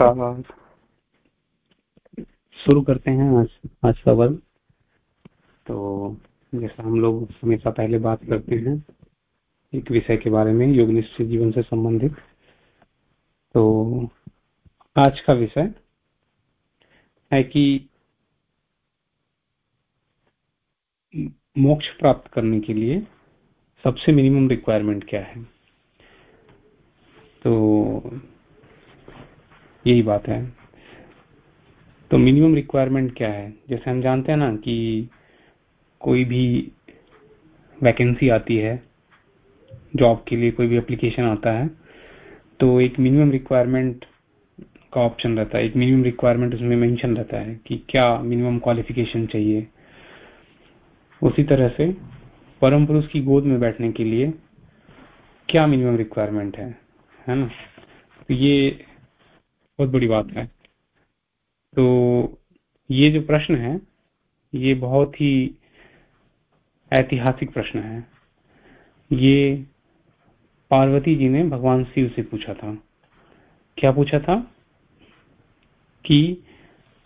नमस्कार शुरू करते हैं आज आज का वर्ग। तो जैसा हम लोग हमेशा पहले बात करते हैं, एक विषय के बारे में योग निश्चित जीवन से संबंधित। तो आज का विषय है कि मोक्ष प्राप्त करने के लिए सबसे मिनिमम रिक्वायरमेंट क्या है तो यही बात है। तो मिनिमम रिक्वायरमेंट क्या है? जैसे हम जानते हैं ना कि कोई भी वैकेंसी आती है जॉब के लिए कोई भी एप्लीकेशन आता है तो एक मिनिमम रिक्वायरमेंट का ऑप्शन रहता है। एक मिनिमम रिक्वायरमेंट उसमें मेंशन रहता है कि क्या मिनिमम क्वालिफिकेशन चाहिए। उसी तरह से परम पुरुष की गोद में बैठने के लिए क्या मिनिमम रिक्वायरमेंट है? है ना? तो ये बहुत बड़ी बात है। तो ये जो प्रश्न है, ये बहुत ही ऐतिहासिक प्रश्न है। ये पार्वती जी ने भगवान शिव से पूछा था। क्या पूछा था? कि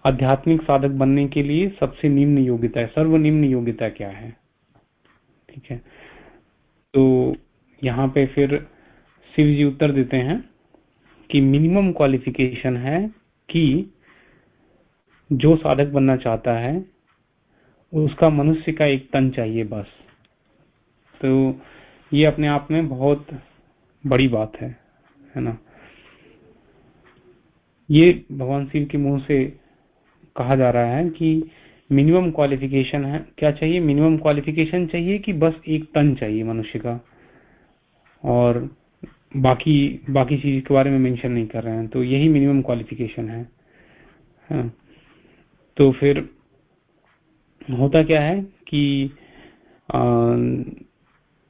आध्यात्मिक साधक बनने के लिए सबसे निम्न योग्यता है। सर्वनिम्न योग्यता क्या है? ठीक है। तो यहाँ पे फिर शिव जी उत्तर देते हैं। कि मिनिमम क्वालिफिकेशन है कि जो साधक बनना चाहता है, उसका मनुष्य का एक तन चाहिए बस। तो ये अपने आप में बहुत बड़ी बात है है ना? ये भगवान शिव के मुँह से कहा जा रहा है कि मिनिमम क्वालिफिकेशन है। क्या चाहिए? मिनिमम क्वालिफिकेशन चाहिए कि बस एक तन चाहिए मनुष्य का। और बाकी बाकी चीज़ के बारे में मेंशन नहीं कर रहे हैं तो यही मिनिमम क्वालिफिकेशन है। हाँ। तो फिर होता क्या है कि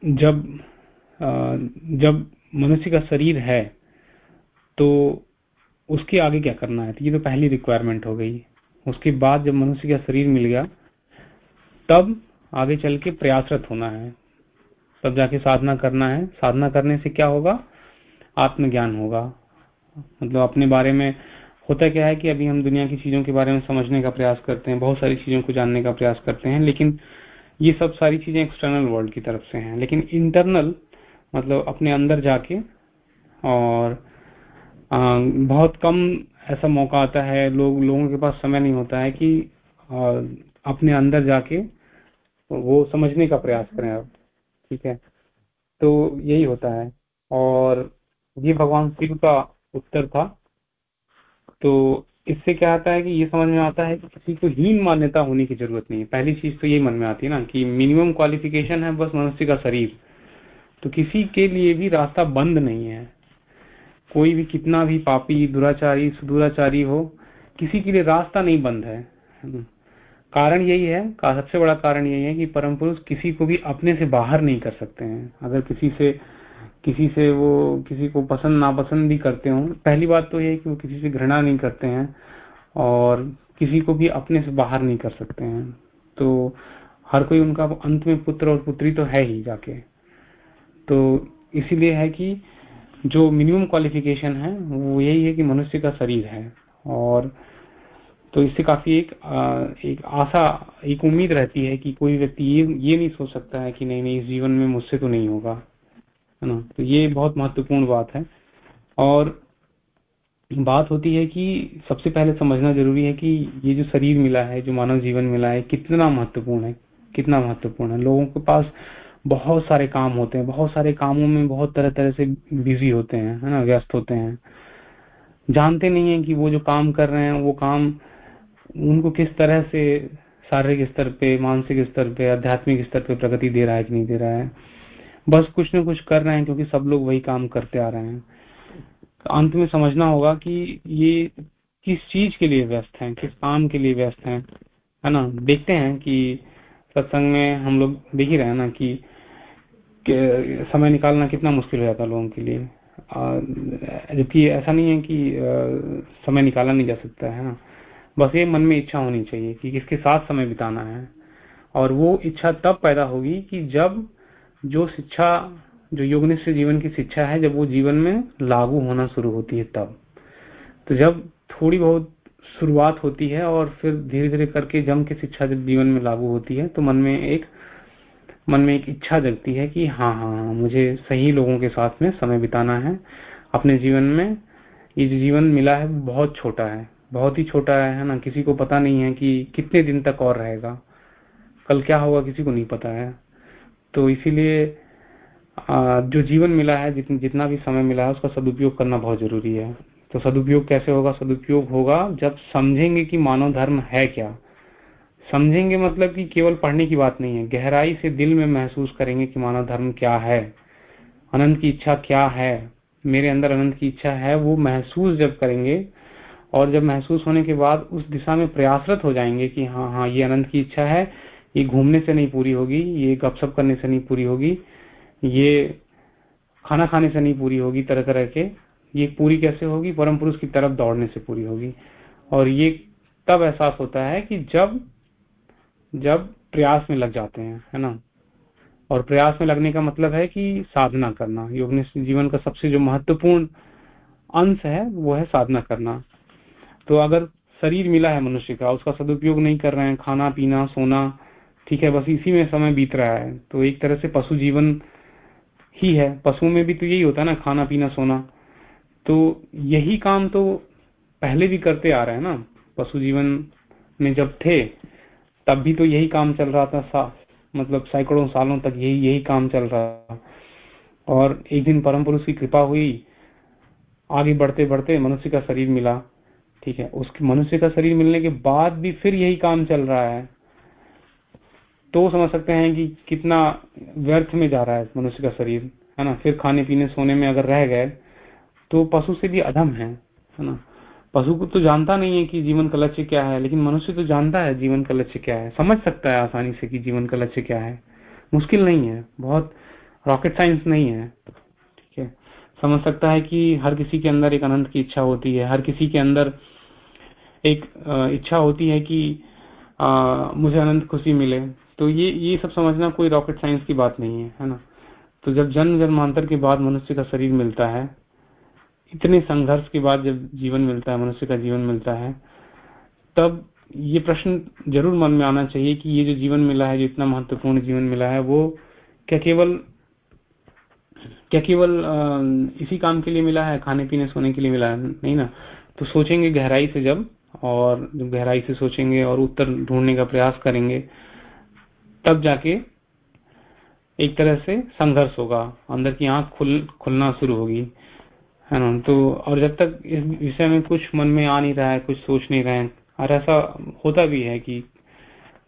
जब जब मनुष्य का शरीर है तो उसके आगे क्या करना है? तो ये तो पहली रिक्वायरमेंट हो गई। उसके बाद जब मनुष्य का शरीर मिल गया, तब आगे चल के प्रयासरत होना है। तब जाके साधना करना है। साधना करने से क्या होगा? आत्मज्ञान होगा। मतलब अपने बारे में होता क्या है कि अभी हम दुनिया की चीज़ों के बारे में समझने का प्रयास करते हैं बहुत सारी चीज़ों को जानने का प्रयास करते हैं लेकिन ये सब सारी चीज़ें एक्सटर्नल वर्ल्ड की तरफ़ से हैं। लेकिन इंटरनल मतलब अपने अंदर जाके और आ, बहुत कम ऐसा मौका आता है लोग लोगों के पास समय नहीं होता है कि आ, अपने अंदर जाके वो समझने का प्रयास करें अब ठीक है? तो यही होता है। और ये भगवान शिव का उत्तर था। तो इससे क्या आता है कि ये समझ में आता है कि किसी को हीन मान्यता होने की ज़रूरत नहीं है। पहली चीज़ तो यही मन में आती है ना कि मिनिमम क्वालिफिकेशन है, बस मनुष्य का शरीर। तो किसी के लिए भी रास्ता बंद नहीं है। कोई भी कितना भी पापी, दुराचारी, सुदुराचारी हो, किसी के लिए रास्ता नहीं बंद है। कारण यही है सबसे बड़ा कारण यही है कि परम पुरुष किसी को भी अपने से बाहर नहीं कर सकते हैं। अगर किसी से किसी से वो किसी को पसंद, नापसंद भी करते हो। पहली बात तो ये कि वो किसी से घृणा नहीं करते हैं और किसी को भी अपने से बाहर नहीं कर सकते हैं। तो हर कोई उनका अंत में पुत्र और पुत्री तो है ही जाके। तो इसीलिए है कि जो मिनिमम क्वालिफिकेशन है, वो यही है कि मनुष्य का शरीर है। और तो इससे काफ़ी एक एक आशा, एक उम्मीद रहती है कि कोई व्यक्ति ये ये नहीं सोच सकता है कि नहीं नहीं, इस जीवन में मुझसे तो नहीं होगा। है ना? तो ये बहुत महत्वपूर्ण बात है। और बात होती है कि सबसे पहले समझना ज़रूरी है कि ये जो शरीर मिला है, जो मानव जीवन मिला है, कितना महत्वपूर्ण है, कितना महत्वपूर्ण है। लोगों के पास बहुत सारे काम होते हैं, बहुत सारे कामों में बहुत तरह तरह से बिज़ी होते हैं, है ना? व्यस्त होते हैं। जानते नहीं है कि वो जो काम कर रहे हैं, वो काम उनको किस तरह से शारीरिक स्तर पे, मानसिक स्तर पे, आध्यात्मिक स्तर पे प्रगति दे रहा है कि नहीं दे रहा है। बस कुछ ना कुछ कर रहे हैं, क्योंकि सब लोग वही काम करते आ रहे हैं। अंत में समझना होगा कि ये किस चीज़ के लिए व्यस्त हैं, किस काम के लिए व्यस्त हैं, है ना? देखते हैं कि सत्संग में हम लोग देख ही रहे हैं ना कि समय निकालना कितना मुश्किल हो जाता लोगों के लिए। जबकि ऐसा नहीं है कि समय निकाला नहीं जा सकता है ना? बस ये मन में इच्छा होनी चाहिए कि किसके साथ समय बिताना है। और वो इच्छा तब पैदा होगी कि जब जो शिक्षा, जो योगनिष्ठ जीवन की शिक्षा है, जब वो जीवन में लागू होना शुरू होती है तब। तो जब थोड़ी बहुत शुरुआत होती है और फिर धीरे धीरे करके जम के शिक्षा जब जीवन में लागू होती है तो मन में एक, मन में एक इच्छा जगती है कि हाँ हाँ हाँ मुझे सही लोगों के साथ में समय बिताना है। अपने जीवन में ये जो जीवन मिला है बहुत छोटा है। बहुत ही छोटा है है ना, किसी को पता नहीं है कि कितने दिन तक और रहेगा। कल क्या होगा, किसी को नहीं पता है। तो इसीलिए जो जीवन मिला है जितना भी समय मिला है, उसका सदुपयोग करना बहुत ज़रूरी है। तो सदुपयोग कैसे होगा? सदुपयोग होगा जब समझेंगे कि मानव धर्म है क्या। समझेंगे मतलब कि केवल पढ़ने की बात नहीं है, गहराई से दिल में महसूस करेंगे कि मानव धर्म क्या है। अनंत की इच्छा क्या है? मेरे अंदर अनंत की इच्छा है, वो महसूस जब करेंगे और जब महसूस होने के बाद उस दिशा में प्रयासरत हो जाएँगे कि हाँ हाँ ये अनंत की इच्छा है ये घूमने से नहीं पूरी होगी, ये गपशप करने से नहीं पूरी होगी, ये खाना खाने से नहीं पूरी होगी तरह तरह के। ये पूरी कैसे होगी? परम पुरुष की तरफ़ दौड़ने से पूरी होगी। और ये तब एहसास होता है कि जब जब प्रयास में लग जाते हैं, है ना? और प्रयास में लगने का मतलब है कि साधना करना। योग जीवन का सबसे जो महत्वपूर्ण अंश है, वो है साधना करना। तो अगर शरीर मिला है मनुष्य का, उसका सदुपयोग नहीं कर रहे हैं, खाना, पीना, सोना ठीक है बस इसी में समय बीत रहा है। तो एक तरह से पशु जीवन ही है। पशुओं में भी तो यही होता है ना खाना पीना सोना। तो यही काम तो पहले भी करते आ रहे हैं ना। पशु जीवन में जब थे तब भी तो यही काम चल रहा था सा, मतलब सैकड़ों सालों तक यही यही काम चल रहा था। और एक दिन परम पुरुष की कृपा हुई। आगे बढ़ते बढ़ते मनुष्य का शरीर मिला। ठीक है उसके मनुष्य का शरीर मिलने के बाद भी फिर यही काम चल रहा है। तो समझ सकते हैं कि कितना व्यर्थ में जा रहा है मनुष्य का शरीर है ना? फिर खाने पीने सोने में अगर रह गए तो पशु से भी अधम है है ना? पशु को तो जानता नहीं है कि जीवन का लक्ष्य क्या है लेकिन मनुष्य तो जानता है जीवन का लक्ष्य क्या है। समझ सकता है आसानी से कि जीवन का लक्ष्य क्या है। मुश्किल नहीं है बहुत रॉकेट साइंस नहीं है ठीक है? समझ सकता है कि हर किसी के अंदर एक अनंत की इच्छा होती है हर किसी के अंदर एक इच्छा होती है कि आ, मुझे अनंत खुशी मिले तो ये ये सब समझना कोई रॉकेट साइंस की बात नहीं है है ना? तो जब जन्म जन्मांतर के बाद मनुष्य का शरीर मिलता है, इतने संघर्ष के बाद जब जीवन मिलता है, मनुष्य का जीवन मिलता है, तब ये प्रश्न ज़रूर मन में आना चाहिए कि ये जो जीवन मिला है, जो इतना महत्वपूर्ण जीवन मिला है, वो क्या केवल क्या केवल इसी काम के लिए मिला है, खाने पीने, सोने के लिए मिला है? नहीं ना। तो सोचेंगे गहराई से जब, और जब गहराई से सोचेंगे और उत्तर ढूँढने का प्रयास करेंगे तब जाके एक तरह से संघर्ष होगा। अंदर की आँख खुल, खुलना शुरू होगी। है ना? तो और जब तक इस विषय में कुछ मन में आ नहीं रहा है, कुछ सोच नहीं रहे और ऐसा होता भी है कि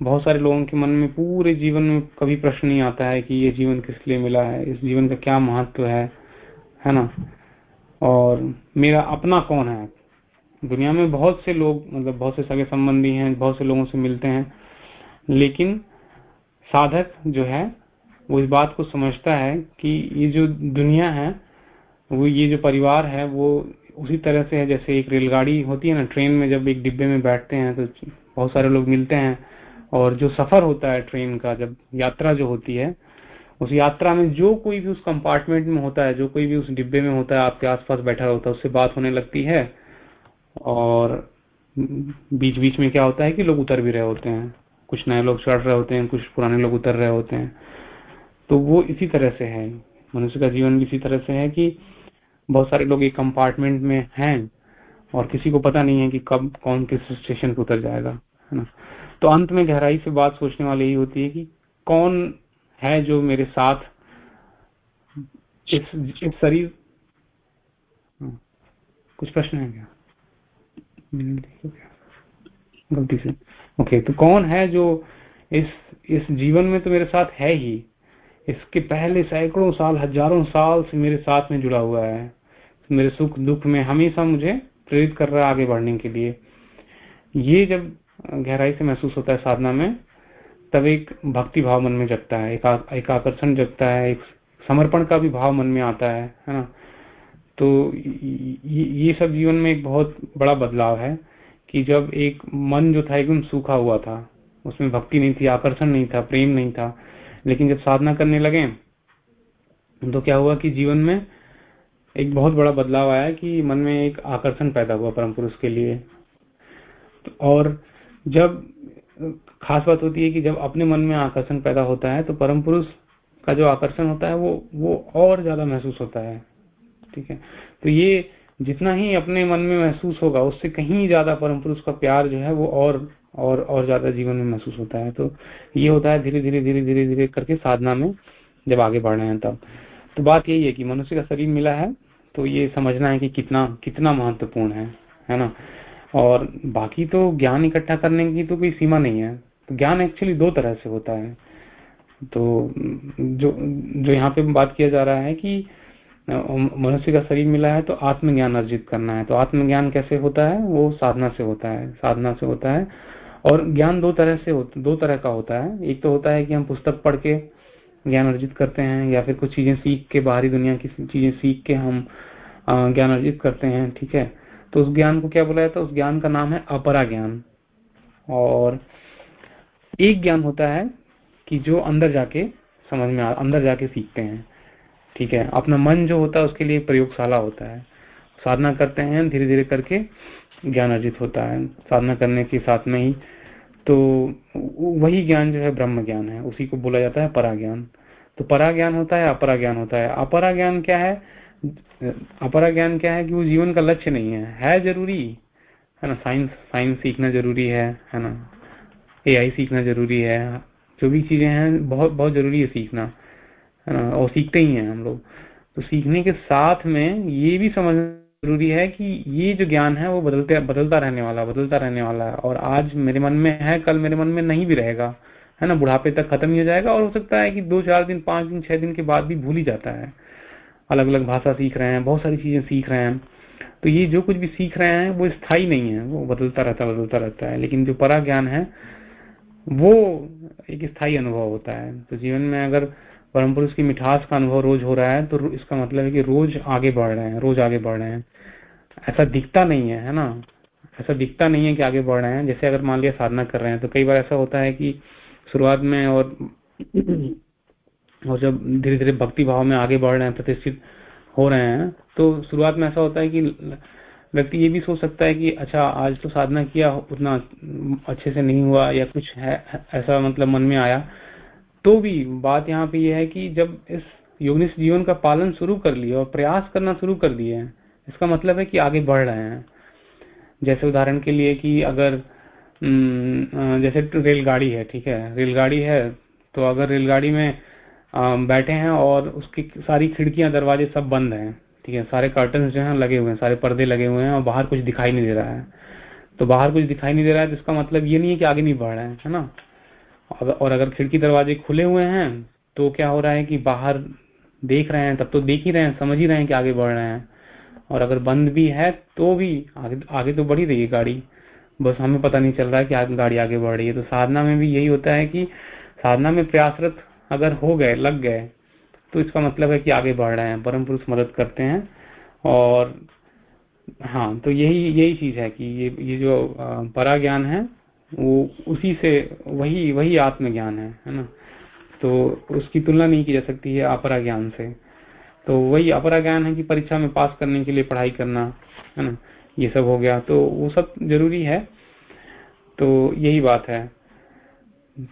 बहुत सारे लोगों के मन में पूरे जीवन में कभी प्रश्न नहीं आता है कि ये जीवन किस लिए मिला है, इस जीवन का क्या महत्व है है ना? और मेरा अपना कौन है? दुनिया में बहुत से लोग मतलब बहुत से सगे संबंधी हैं, बहुत से लोगों से मिलते हैं, लेकिन साधक जो है, वो इस बात को समझता है कि ये जो दुनिया है, वो ये जो परिवार है, वो उसी तरह से है जैसे एक रेलगाड़ी होती है ना, ट्रेन में जब एक डिब्बे में बैठते हैं तो बहुत सारे लोग मिलते हैं और जो सफ़र होता है ट्रेन का, जब यात्रा जो होती है, उस यात्रा में जो कोई भी उस कंपार्टमेंट में होता है, जो कोई भी उस डिब्बे में होता है, आपके आसपास बैठा होता है, उससे बात होने लगती है और बीच बीच में क्या होता है कि लोग उतर भी रहे होते हैं। कुछ नए लोग चढ़ रहे होते हैं कुछ पुराने लोग उतर रहे होते हैं। तो वो इसी तरह से है। मनुष्य का जीवन भी इसी तरह से है कि बहुत सारे लोग एक कंपार्टमेंट में हैं और किसी को पता नहीं है कि कब कौन किस स्टेशन पर उतर जाएगा है ना? तो अंत में गहराई से बात सोचने वाली यही होती है कि कौन है जो मेरे साथ इस इस शरीर हाँ, कुछ प्रश्न है क्या? गलती से। ओके तो कौन है जो इस इस जीवन में तो मेरे साथ है ही। इसके पहले सैकड़ों साल हज़ारों साल से मेरे साथ में जुड़ा हुआ है। मेरे सुख दुख में हमेशा मुझे प्रेरित कर रहा है आगे बढ़ने के लिए। ये जब गहराई से महसूस होता है साधना में तब एक भक्ति भाव मन में जगता है एक, एक आकर्षण जगता है एक समर्पण का भी भाव मन में आता है है ना? तो ये सब जीवन में एक बहुत बड़ा बदलाव है। कि जब एक मन जो था एकदम सूखा हुआ था, उसमें भक्ति नहीं थी, आकर्षण नहीं था, प्रेम नहीं था, लेकिन जब साधना करने लगे तो क्या हुआ कि जीवन में एक बहुत बड़ा बदलाव आया कि मन में एक आकर्षण पैदा हुआ परम पुरुष के लिए। और जब खास बात होती है कि जब अपने मन में आकर्षण पैदा होता है तो परम पुरुष का जो आकर्षण होता है, वो वो और ज़्यादा महसूस होता है। ठीक है? तो ये जितना ही अपने मन में महसूस होगा, उससे कहीं ज़्यादा परम पुरुष का प्यार जो है वो और और और ज़्यादा जीवन में महसूस होता है। तो ये होता है धीरे धीरे धीरे धीरे धीरे करके साधना में जब आगे बढ़ रहे हैं तब। तो बात यही है कि मनुष्य का शरीर मिला है तो ये समझना है कि कितना कितना महत्वपूर्ण है है ना? और बाकी तो ज्ञान इकट्ठा करने की तो कोई सीमा नहीं है। तो ज्ञान एक्चुअली दो तरह से होता है। तो जो जो यहाँ पे बात किया जा रहा है कि मनुष्य का शरीर मिला है तो आत्मज्ञान अर्जित करना है। तो आत्मज्ञान कैसे होता है? वो साधना से होता है। साधना से होता है। और ज्ञान दो तरह से दो तरह का होता है। एक तो होता है कि हम पुस्तक पढ़ के ज्ञान अर्जित करते हैं या फिर कुछ चीज़ें सीख के, बाहरी दुनिया की चीज़ें सीख के हम ज्ञान अर्जित करते हैं, ठीक है? तो उस ज्ञान को क्या बोला जाता है? उस ज्ञान का नाम है अपरा ज्ञान। और एक ज्ञान होता है कि जो अंदर जाके समझ में अंदर जाके सीखते हैं। ठीक है? अपना मन जो होता है, उसके लिए प्रयोगशाला होता है। साधना करते हैं धीरे धीरे करके ज्ञान अर्जित होता है। साधना करने के साथ में ही तो वही ज्ञान जो है, ब्रह्म ज्ञान है। उसी को बोला जाता है परा ज्ञान तो परा ज्ञान होता है अपरा ज्ञान होता है। अपरा ज्ञान क्या है? अपरा ज्ञान क्या है कि वो जीवन का लक्ष्य नहीं है। है ज़रूरी, है ना? साइंस साइंस सीखना ज़रूरी है है ना? एआई सीखना ज़रूरी है। जो भी चीज़ें हैं, बहुत बहुत ज़रूरी है सीखना। है ना, और सीखते ही हैं हम लोग। तो सीखने के साथ में ये भी समझना ज़रूरी है कि ये जो ज्ञान है वो बदलते, बदलता रहने वाला, बदलता रहने वाला है। और आज मेरे मन में है, कल मेरे मन में नहीं भी रहेगा, है ना, बुढ़ापे तक खत्म ही हो जाएगा और हो सकता है कि दो चार दिन, पाँच दिन, छह दिन के बाद भी भूल ही जाता है। अलग अलग भाषा सीख रहे हैं, बहुत सारी चीज़ें सीख रहे हैं। तो ये जो कुछ भी सीख रहे हैं, वो स्थायी नहीं है, वो बदलता रहता बदलता रहता है। लेकिन जो परा ज्ञान है, वो एक स्थायी अनुभव होता है। तो जीवन में अगर परम पुरुष की मिठास का अनुभव रोज हो रहा है तो इसका मतलब है कि रोज आगे बढ़ रहे हैं, रोज आगे बढ़ रहे हैं। ऐसा दिखता नहीं है है ना? ऐसा दिखता नहीं है कि आगे बढ़ रहे हैं। जैसे अगर मान लिया साधना कर रहे हैं तो कई बार ऐसा होता है कि शुरुआत में और और जब धीरे धीरे भक्ति भाव में आगे बढ़ रहे हैं, प्रतिष्ठित हो रहे हैं तो शुरुआत में ऐसा होता है कि व्यक्ति ये भी सोच सकता है कि अच्छा आज तो साधना किया, उतना अच्छे से नहीं हुआ या कुछ है, ऐसा मतलब मन में आया। तो भी बात यहाँ पे ये है कि जब इस योगनिष्ठ जीवन का पालन शुरू कर लिया और प्रयास करना शुरू कर दिए हैं, इसका मतलब है कि आगे बढ़ रहे हैं। जैसे उदाहरण के लिए कि अगर जैसे रेलगाड़ी है, ठीक है, रेलगाड़ी है तो अगर रेलगाड़ी में बैठे हैं और उसकी सारी खिड़कियाँ, दरवाजे सब बंद हैं, ठीक है, सारे कर्टन जो है लगे हुए हैं, सारे पर्दे लगे हुए हैं और बाहर कुछ दिखाई नहीं दे रहा है। तो बाहर कुछ दिखाई नहीं दे रहा है तो इसका मतलब ये नहीं है कि आगे नहीं बढ़ रहे हैं, है ना? और अगर खिड़की दरवाजे खुले हुए हैं तो क्या हो रहा है कि बाहर देख रहे हैं, तब तो देख ही रहे हैं, समझ ही रहे हैं कि आगे बढ़ रहे हैं। और अगर बंद भी है तो भी आगे आगे तो बढ़ ही रही है गाड़ी। बस हमें पता नहीं चल रहा है कि आगे गाड़ी आगे बढ़ रही है। तो साधना में भी यही होता है कि साधना में प्रयासरत अगर हो गए, लग गए तो इसका मतलब है कि आगे बढ़ रहे हैं परम पुरुष मदद करते हैं। और हाँ तो यही यही चीज़ है कि ये ये जो परा ज्ञान है वो उसी से वही वही आत्मज्ञान है है ना? तो उसकी तुलना नहीं की जा सकती है अपरा ज्ञान से। तो वही अपरा ज्ञान है कि परीक्षा में पास करने के लिए पढ़ाई करना, है ना? ये सब हो गया। तो वो सब ज़रूरी है। तो यही बात है।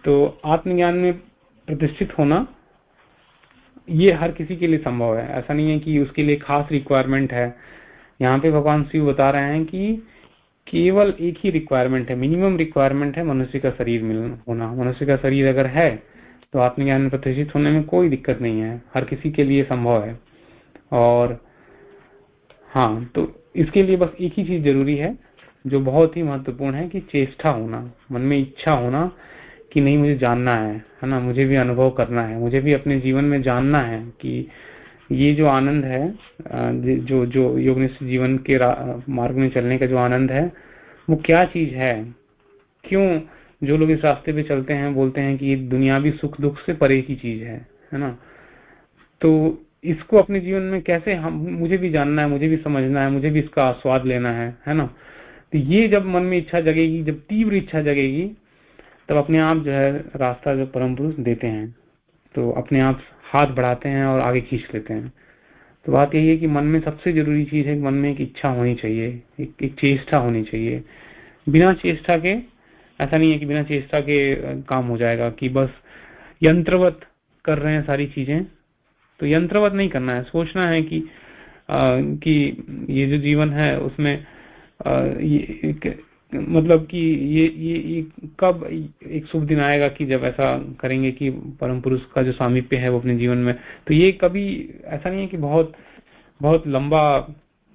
तो आत्मज्ञान में प्रतिष्ठित होना, ये हर किसी के लिए संभव है। ऐसा नहीं है कि उसके लिए खास रिक्वायरमेंट है। यहाँ पे भगवान शिव बता रहे हैं कि केवल एक ही रिक्वायरमेंट है मिनिमम रिक्वायरमेंट है मनुष्य का शरीर मिल, होना। मनुष्य का शरीर अगर है तो आत्मज्ञान प्रतिष्ठित होने में कोई दिक्कत नहीं है। हर किसी के लिए संभव है। और हाँ तो इसके लिए बस एक ही चीज़ ज़रूरी है, जो बहुत ही महत्वपूर्ण है कि चेष्टा होना। मन में इच्छा होना कि नहीं, मुझे जानना है है ना? मुझे भी अनुभव करना है, मुझे भी अपने जीवन में जानना है कि ये जो आनंद है जो जो योग जीवन के मार्ग में चलने का जो आनंद है, वो क्या चीज़ है? क्यों जो लोग इस रास्ते पे चलते हैं, बोलते हैं कि दुनियावी सुख दुख से परे की चीज़ है है ना? तो इसको अपने जीवन में कैसे हम, मुझे भी जानना है, मुझे भी समझना है, मुझे भी इसका आस्वाद लेना है है ना? तो ये जब मन में इच्छा जगेगी, जब तीव्र इच्छा जगेगी, तब अपने आप जो है रास्ता जो परम पुरुष देते हैं। तो अपने आप हाथ बढ़ाते हैं और आगे खींच लेते हैं। तो बात यही है कि मन में सबसे ज़रूरी चीज़ है मन में एक इच्छा होनी चाहिए एक, एक चेष्टा होनी चाहिए। बिना चेष्टा के ऐसा नहीं है कि बिना चेष्टा के काम हो जाएगा कि बस यंत्रवत कर रहे हैं सारी चीज़ें। तो यंत्रवत नहीं करना है सोचना है कि आ, कि ये जो जीवन है उसमें आ, ये मतलब कि ये ये, ये कब एक शुभ दिन आएगा कि जब ऐसा करेंगे कि परम पुरुष का जो सामीप्य है वो अपने जीवन में? तो ये कभी ऐसा नहीं है कि बहुत बहुत लंबा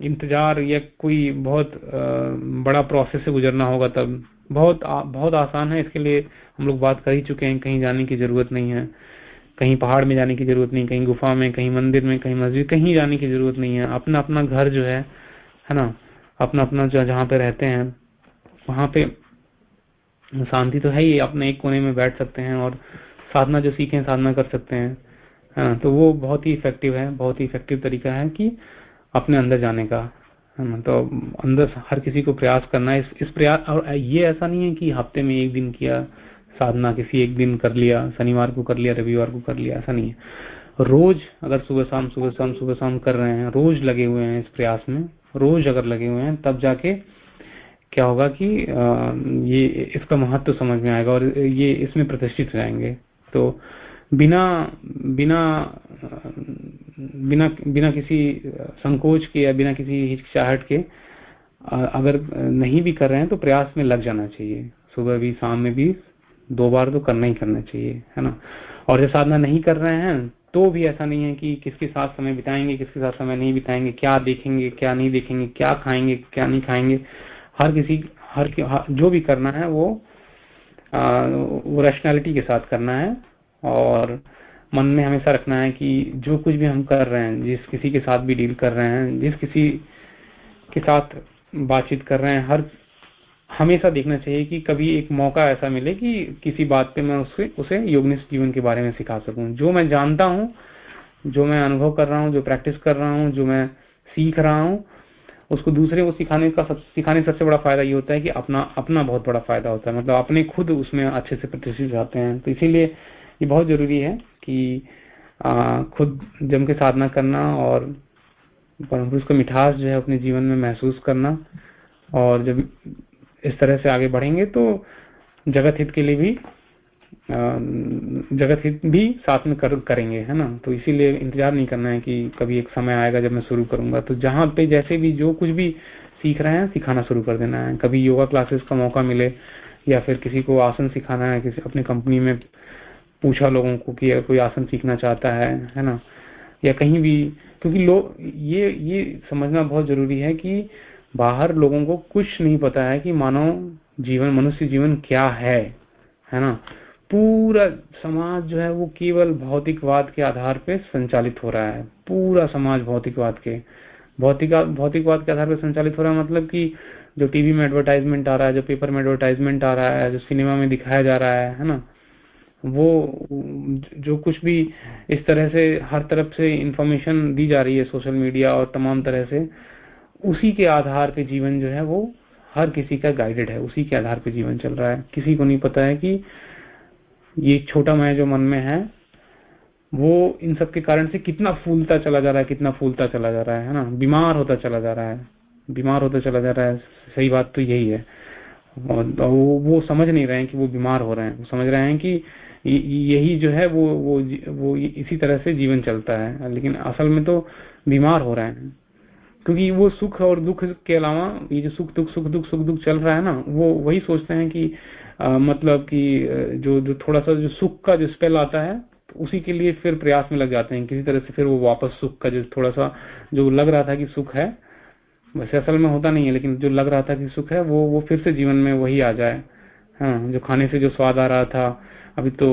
इंतज़ार या कोई बहुत बड़ा प्रोसेस से गुजरना होगा तब। बहुत आ, बहुत आसान है इसके लिए हम लोग बात कर ही चुके हैं कहीं जाने की ज़रूरत नहीं है। कहीं पहाड़ में जाने की ज़रूरत नहीं कहीं गुफा में कहीं मंदिर में कहीं मस्जिद कहीं जाने की ज़रूरत नहीं है। अपना अपना घर जो है है ना? अपना अपना जहाँ पे रहते हैं वहाँ पे शांति तो है ही अपने एक कोने में बैठ सकते हैं और साधना जो सीखे साधना कर सकते हैं। हाँ तो वो बहुत ही इफ़ेक्टिव है बहुत ही इफ़ेक्टिव तरीका है कि अपने अंदर जाने का। है ना तो अंदर हर किसी को प्रयास करना है। इस, इस प्रयास और ये ऐसा नहीं है कि हफ़्ते में एक दिन किया साधना किसी एक दिन कर लिया शनिवार को कर लिया रविवार को कर लिया ऐसा नहीं है। रोज अगर सुबह शाम सुबह शाम सुबह शाम कर रहे हैं रोज लगे हुए हैं इस प्रयास में रोज अगर लगे हुए हैं तब जाके क्या होगा कि ये इसका महत्व तो समझ में आएगा और ये इसमें प्रतिष्ठित हो जाएँगे तो बिना बिना बिना बिना किसी संकोच के या बिना किसी हिचकिचाहट के अगर नहीं भी कर रहे हैं तो प्रयास में लग जाना चाहिए। सुबह भी, शाम में भी दो बार तो करना ही करना चाहिए, है ना? और जब साधना नहीं कर रहे हैं तो भी ऐसा नहीं है कि किसके साथ समय बिताएँगे, किसके साथ समय नहीं बिताएँगे, क्या देखेंगे, क्या नहीं देखेंगे, क्या खाएँगे, क्या नहीं खाएँगे। हर किसी हर जो भी करना है वो आ, वो रैशनैलिटी के साथ करना है और मन में हमेशा रखना है कि जो कुछ भी हम कर रहे हैं जिस किसी के साथ भी डील कर रहे हैं जिस किसी के साथ बातचीत कर रहे हैं हर हमेशा देखना चाहिए कि कभी एक मौका ऐसा मिले कि किसी बात पे मैं उससे उसे योगनिष्ठ जीवन के बारे में सिखा सकूँ। जो मैं जानता हूँ जो मैं अनुभव कर रहा हूँ जो प्रैक्टिस कर रहा हूँ जो मैं सीख रहा हूँ उसको दूसरे को सिखाने का सब, सिखाने सबसे बड़ा फ़ायदा ये होता है कि अपना अपना बहुत बड़ा फ़ायदा होता है। मतलब अपने खुद उसमें अच्छे से प्रतिष्ठित जाते हैं। तो इसीलिए ये बहुत ज़रूरी है कि आ, खुद जम के साधना करना और परम पुरुष का मिठास जो है अपने जीवन में महसूस करना। और जब इस तरह से आगे बढ़ेंगे तो जगत हित के लिए भी जगत हित भी साथ में कर, करेंगे है ना? तो इसीलिए इंतज़ार नहीं करना है कि कभी एक समय आएगा जब मैं शुरू करूँगा। तो जहाँ पे जैसे भी जो कुछ भी सीख रहे हैं सिखाना शुरू कर देना है। कभी योगा क्लासेस का मौका मिले या फिर किसी को आसन सिखाना है किसी अपनी कंपनी में पूछा लोगों को कि अगर कोई आसन सीखना चाहता है है ना? या कहीं भी क्योंकि लोग ये ये समझना बहुत ज़रूरी है कि बाहर लोगों को कुछ नहीं पता है कि मानव जीवन मनुष्य जीवन क्या है है ना? पूरा समाज जो है वो केवल भौतिकवाद के आधार पे संचालित हो रहा है। पूरा समाज भौतिकवाद के, भौतिक, भौतिकवाद के आधार पर संचालित हो रहा है। मतलब कि जो टीवी में एडवर्टाइजमेंट आ रहा है, जो पेपर में एडवर्टाइजमेंट आ रहा है, जो सिनेमा में दिखाया जा रहा है है ना? वो, जो कुछ भी इस तरह से हर तरफ़ से इंफॉर्मेशन दी जा रही है सोशल मीडिया और तमाम तरह से, उसी के आधार पे जीवन जो है वो हर किसी का गाइडेड है। उसी के आधार पे जीवन चल रहा है। किसी को नहीं पता है कि ये छोटा मैं जो मन में है वो इन सब के कारण से कितना फूलता चला जा रहा है कितना फूलता चला जा रहा है ना? बीमार होता चला जा रहा है बीमार होता चला जा रहा है सही बात तो यही है। वो, वो समझ नहीं रहे हैं कि वो बीमार हो रहे हैं। वो समझ रहे हैं कि यही जो है वो वो वो इसी तरह से जीवन चलता है। लेकिन असल में तो बीमार हो रहे हैं। क्योंकि वो सुख और दुख के अलावा ये जो सुख दुख सुख दुख सुख दुख चल रहा है ना वो वही सोचते हैं कि मतलब कि जो जो थोड़ा सा जो सुख का जो स्पेल आता है तो उसी के लिए फिर प्रयास में लग जाते हैं। किसी तरह से फिर वो वापस सुख का जो थोड़ा सा जो लग रहा था कि सुख है, वैसे असल में होता नहीं है, लेकिन जो लग रहा था कि सुख है, वो वो फिर से जीवन में वही आ जाए। हाँ जो खाने से जो स्वाद आ रहा था, अभी तो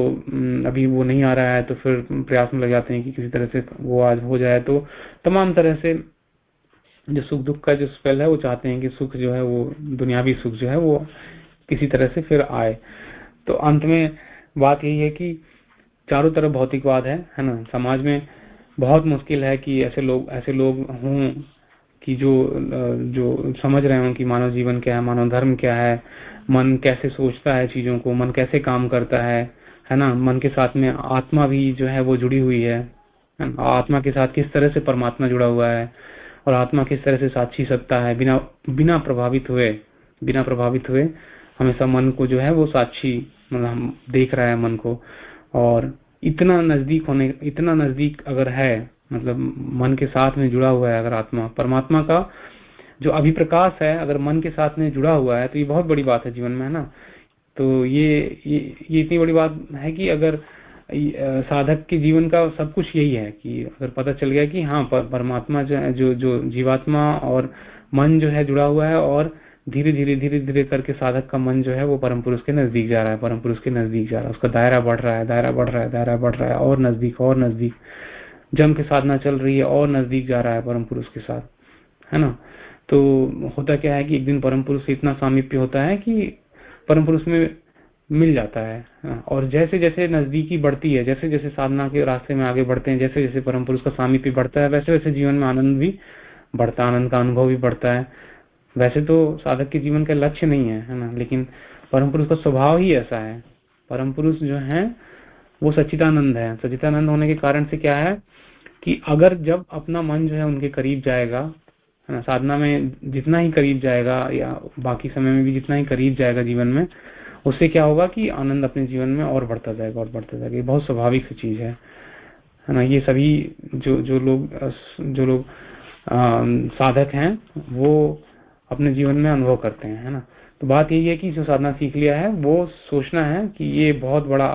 अभी वो नहीं आ रहा है तो फिर प्रयास में लग जाते हैं कि किसी तरह से वो आज हो जाए। तो तमाम तरह से जो सुख दुख का जो स्पेल है, वो चाहते हैं कि सुख जो है, वो दुनियावी सुख जो है, वो किसी तरह से फिर आए। तो अंत में बात यही है कि चारों तरफ़ भौतिकवाद है है ना? समाज में बहुत मुश्किल है कि ऐसे लोग ऐसे लोग हों कि जो जो समझ रहे हो कि मानव जीवन क्या है, मानव धर्म क्या है, मन कैसे सोचता है चीज़ों को, मन कैसे काम करता है है ना? मन के साथ में आत्मा भी जो है वो जुड़ी हुई है आत्मा के साथ किस तरह से परमात्मा जुड़ा हुआ है और आत्मा किस तरह से साक्षी सकता है, बिना बिना प्रभावित हुए, बिना प्रभावित हुए हमेशा मन को जो है वो साक्षी मतलब देख रहा है मन को। और इतना नज़दीक होने इतना नज़दीक अगर है मतलब मन के साथ में जुड़ा हुआ है अगर आत्मा परमात्मा का जो अभिप्रकाश है अगर मन के साथ में जुड़ा हुआ है तो ये बहुत बड़ी बात है जीवन में है ना? तो ये ये, ये इतनी बड़ी बात है कि अगर साधक के जीवन का सब कुछ यही है कि अगर पता चल गया कि हाँ परमात्मा जो जो जो जीवात्मा और मन जो है जुड़ा हुआ है और धीरे धीरे धीरे धीरे करके साधक का मन जो है वो परम पुरुष के नज़दीक जा रहा है, परम पुरुष के नज़दीक जा रहा है। उसका दायरा बढ़ रहा है, दायरा बढ़ रहा है, दायरा बढ़ रहा है, और नज़दीक और नज़दीक। जम के साधना चल रही है, और नज़दीक जा रहा है परम पुरुष के साथ, है ना? तो होता क्या है कि एक दिन परम पुरुष इतना सामीप्य होता है कि परम पुरुष में मिल जाता है और जैसे जैसे नजदीकी बढ़ती है, जैसे जैसे साधना के रास्ते में आगे बढ़ते हैं, जैसे जैसे परम पुरुष का सामीप्य बढ़ता है, वैसे वैसे जीवन में आनंद भी बढ़ता आनंद का अनुभव भी बढ़ता है। वैसे तो साधक के जीवन का लक्ष्य नहीं है है ना? लेकिन परम पुरुष का स्वभाव ही ऐसा है। परम पुरुष जो है, वो सच्चिदानंद है। सच्चिदानंद होने के कारण से क्या है कि अगर जब अपना मन जो है उनके करीब जाएगा, है ना, साधना में जितना ही करीब जाएगा या बाकी समय में भी जितना ही करीब जाएगा जीवन में, उससे क्या होगा कि आनंद अपने जीवन में और बढ़ता जाएगा, और बढ़ता जाएगा। ये बहुत स्वाभाविक सी चीज़ है। है ना, ये सभी जो जो लोग जो लोग साधक हैं, वो अपने जीवन में अनुभव करते हैं, है ना? तो बात यही है कि जो साधना सीख लिया है, वो सोचना है कि ये बहुत बड़ा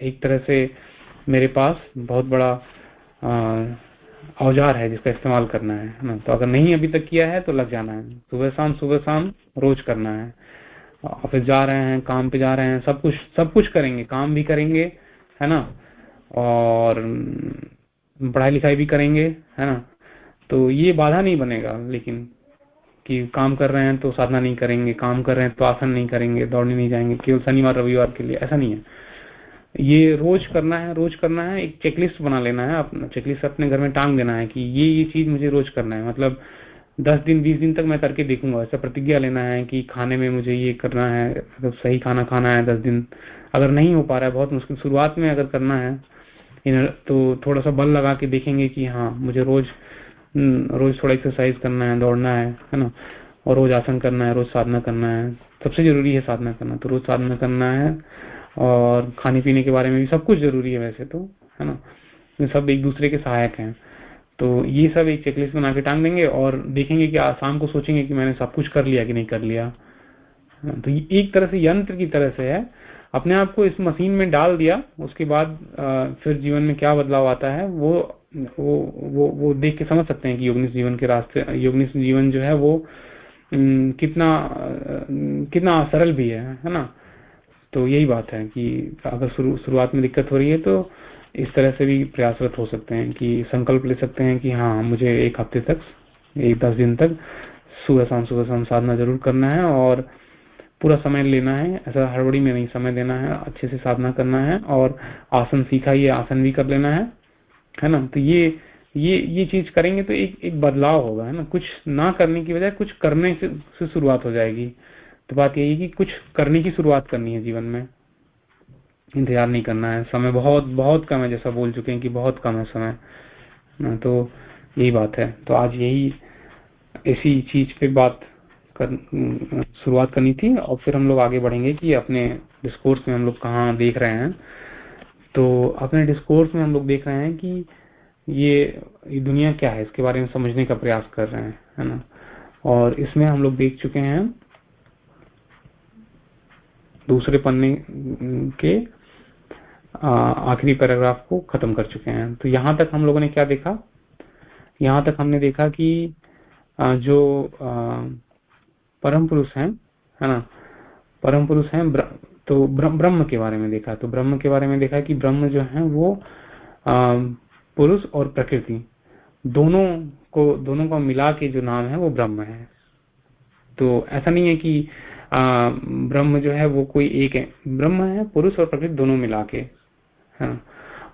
एक तरह से मेरे पास बहुत बड़ा औज़ार है जिसका इस्तेमाल करना है ना? तो अगर नहीं अभी तक किया है तो लग जाना है। सुबह शाम सुबह शाम रोज करना है। ऑफ़िस जा रहे हैं, काम पे जा रहे हैं, सब कुछ सब कुछ करेंगे, काम भी करेंगे, है ना? और पढ़ाई लिखाई भी करेंगे, है ना? तो ये बाधा नहीं बनेगा, लेकिन कि काम कर रहे हैं तो साधना नहीं करेंगे, काम कर रहे हैं तो आसन नहीं करेंगे, दौड़ने नहीं जाएँगे, केवल शनिवार, रविवार के लिए, ऐसा नहीं है। ये रोज करना है, रोज करना है, एक चेकलिस्ट बना लेना है अपना चेकलिस्ट अपने घर में टांग देना है कि ये ये चीज़ मुझे रोज करना है। मतलब दस दिन, बीस दिन तक मैं करके देखूँगा, ऐसा प्रतिज्ञा लेना है कि खाने में मुझे ये करना है मतलब सही खाना खाना है दस दिन। अगर नहीं हो पा रहा है, बहुत मुश्किल, शुरुआत में अगर करना है तो थोड़ा सा बल लगा के देखेंगे कि हाँ मुझे रोज रोज थोड़ा एक्सरसाइज करना है, दौड़ना है है ना? और रोज आसन करना है, रोज साधना करना है। सबसे ज़रूरी है साधना करना तो रोज साधना करना है और खाने पीने के बारे में भी सब कुछ ज़रूरी है वैसे तो है ना? सब एक दूसरे के सहायक हैं। तो ये सब एक चेकलिस्ट बना के टांग देंगे और देखेंगे कि शाम को सोचेंगे कि मैंने सब कुछ कर लिया कि नहीं कर लिया। तो एक तरह से यंत्र की तरह से है। अपने आप को इस मशीन में डाल दिया, उसके बाद फिर जीवन में क्या बदलाव आता है, वो वो वो वो देख के समझ सकते हैं कि योगनिष्ठ जीवन के रास्ते योगनिष्ठ जीवन जो है वो कितना कितना सरल भी है है ना? तो यही बात है कि अगर शुरू, शुरुआत में दिक्कत हो रही है तो इस तरह से भी प्रयासरत हो सकते हैं कि संकल्प ले सकते हैं कि हाँ मुझे एक हफ़्ते तक, एक दस दिन तक सुबह शाम सुबह शाम साधना ज़रूर करना है और पूरा समय लेना है, ऐसा हड़बड़ी में नहीं, समय देना है, अच्छे से साधना करना है और आसन सीखा, ये आसन भी कर लेना है। है ना? तो ये ये ये चीज़ करेंगे तो एक एक बदलाव होगा है ना? कुछ ना करने की बजाय कुछ करने से, से शुरुआत हो जाएगी। तो बात यही कि कुछ करने की शुरुआत करनी है जीवन में। इंतज़ार नहीं करना है। समय बहुत बहुत कम है जैसा बोल चुके हैं कि बहुत कम है समय। ना तो यही बात है। तो आज यही ऐसी चीज़ पे बात कर शुरुआत करनी थी और फिर हम लोग आगे बढ़ेंगे कि अपने डिस्कोर्स में हम लोग कहाँ देख रहे हैं। तो अपने डिस्कोर्स में हम लोग देख रहे हैं कि ये ये दुनिया क्या है? इसके बारे में समझने का प्रयास कर रहे हैं, है ना? और इसमें हम लोग देख चुके हैं दूसरे पन्ने के आखिरी पैराग्राफ को खत्म कर चुके हैं। तो यहाँ तक हम लोगों ने क्या देखा? यहाँ तक हमने देखा कि जो परम पुरुष हैं, है ना? परम पुरुष हैं तो ब्रह्म के बारे में देखा तो ब्रह्म के बारे में देखा कि ब्रह्म जो है वो पुरुष और प्रकृति दोनों को दोनों को मिला के जो नाम है वो ब्रह्म है। तो ऐसा नहीं है कि आ, ब्रह्म जो है वो कोई एक है ब्रह्म है पुरुष और प्रकृति दोनों मिला के है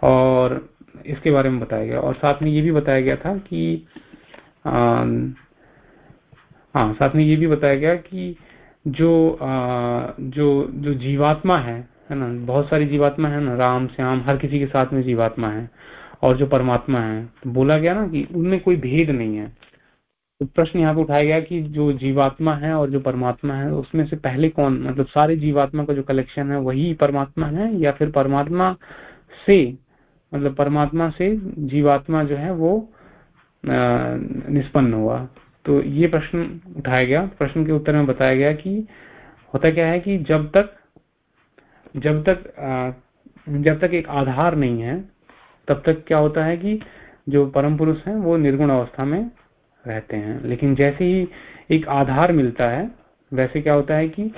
और इसके बारे में बताया गया। और साथ में ये भी बताया गया था कि हाँ साथ में ये भी बताया गया कि जो आ, जो जो जीवात्मा है है ना बहुत सारी जीवात्मा है ना राम श्याम हर किसी के साथ में जीवात्मा है और जो परमात्मा है तो बोला गया ना कि उनमें कोई भेद नहीं है। तो प्रश्न यहाँ पे उठाया गया कि जो जीवात्मा है और जो परमात्मा है उसमें से पहले कौन मतलब सारे जीवात्मा का जो कलेक्शन है वही परमात्मा है या फिर परमात्मा से मतलब परमात्मा से जीवात्मा जो है वो निष्पन्न हुआ? तो ये प्रश्न उठाया गया। प्रश्न के उत्तर में बताया गया कि होता क्या है कि जब तक जब तक जब तक एक आधार नहीं है तब तक क्या होता है कि जो परम पुरुष है वो निर्गुण अवस्था में रहते हैं। लेकिन जैसे ही एक आधार मिलता है वैसे क्या होता है कि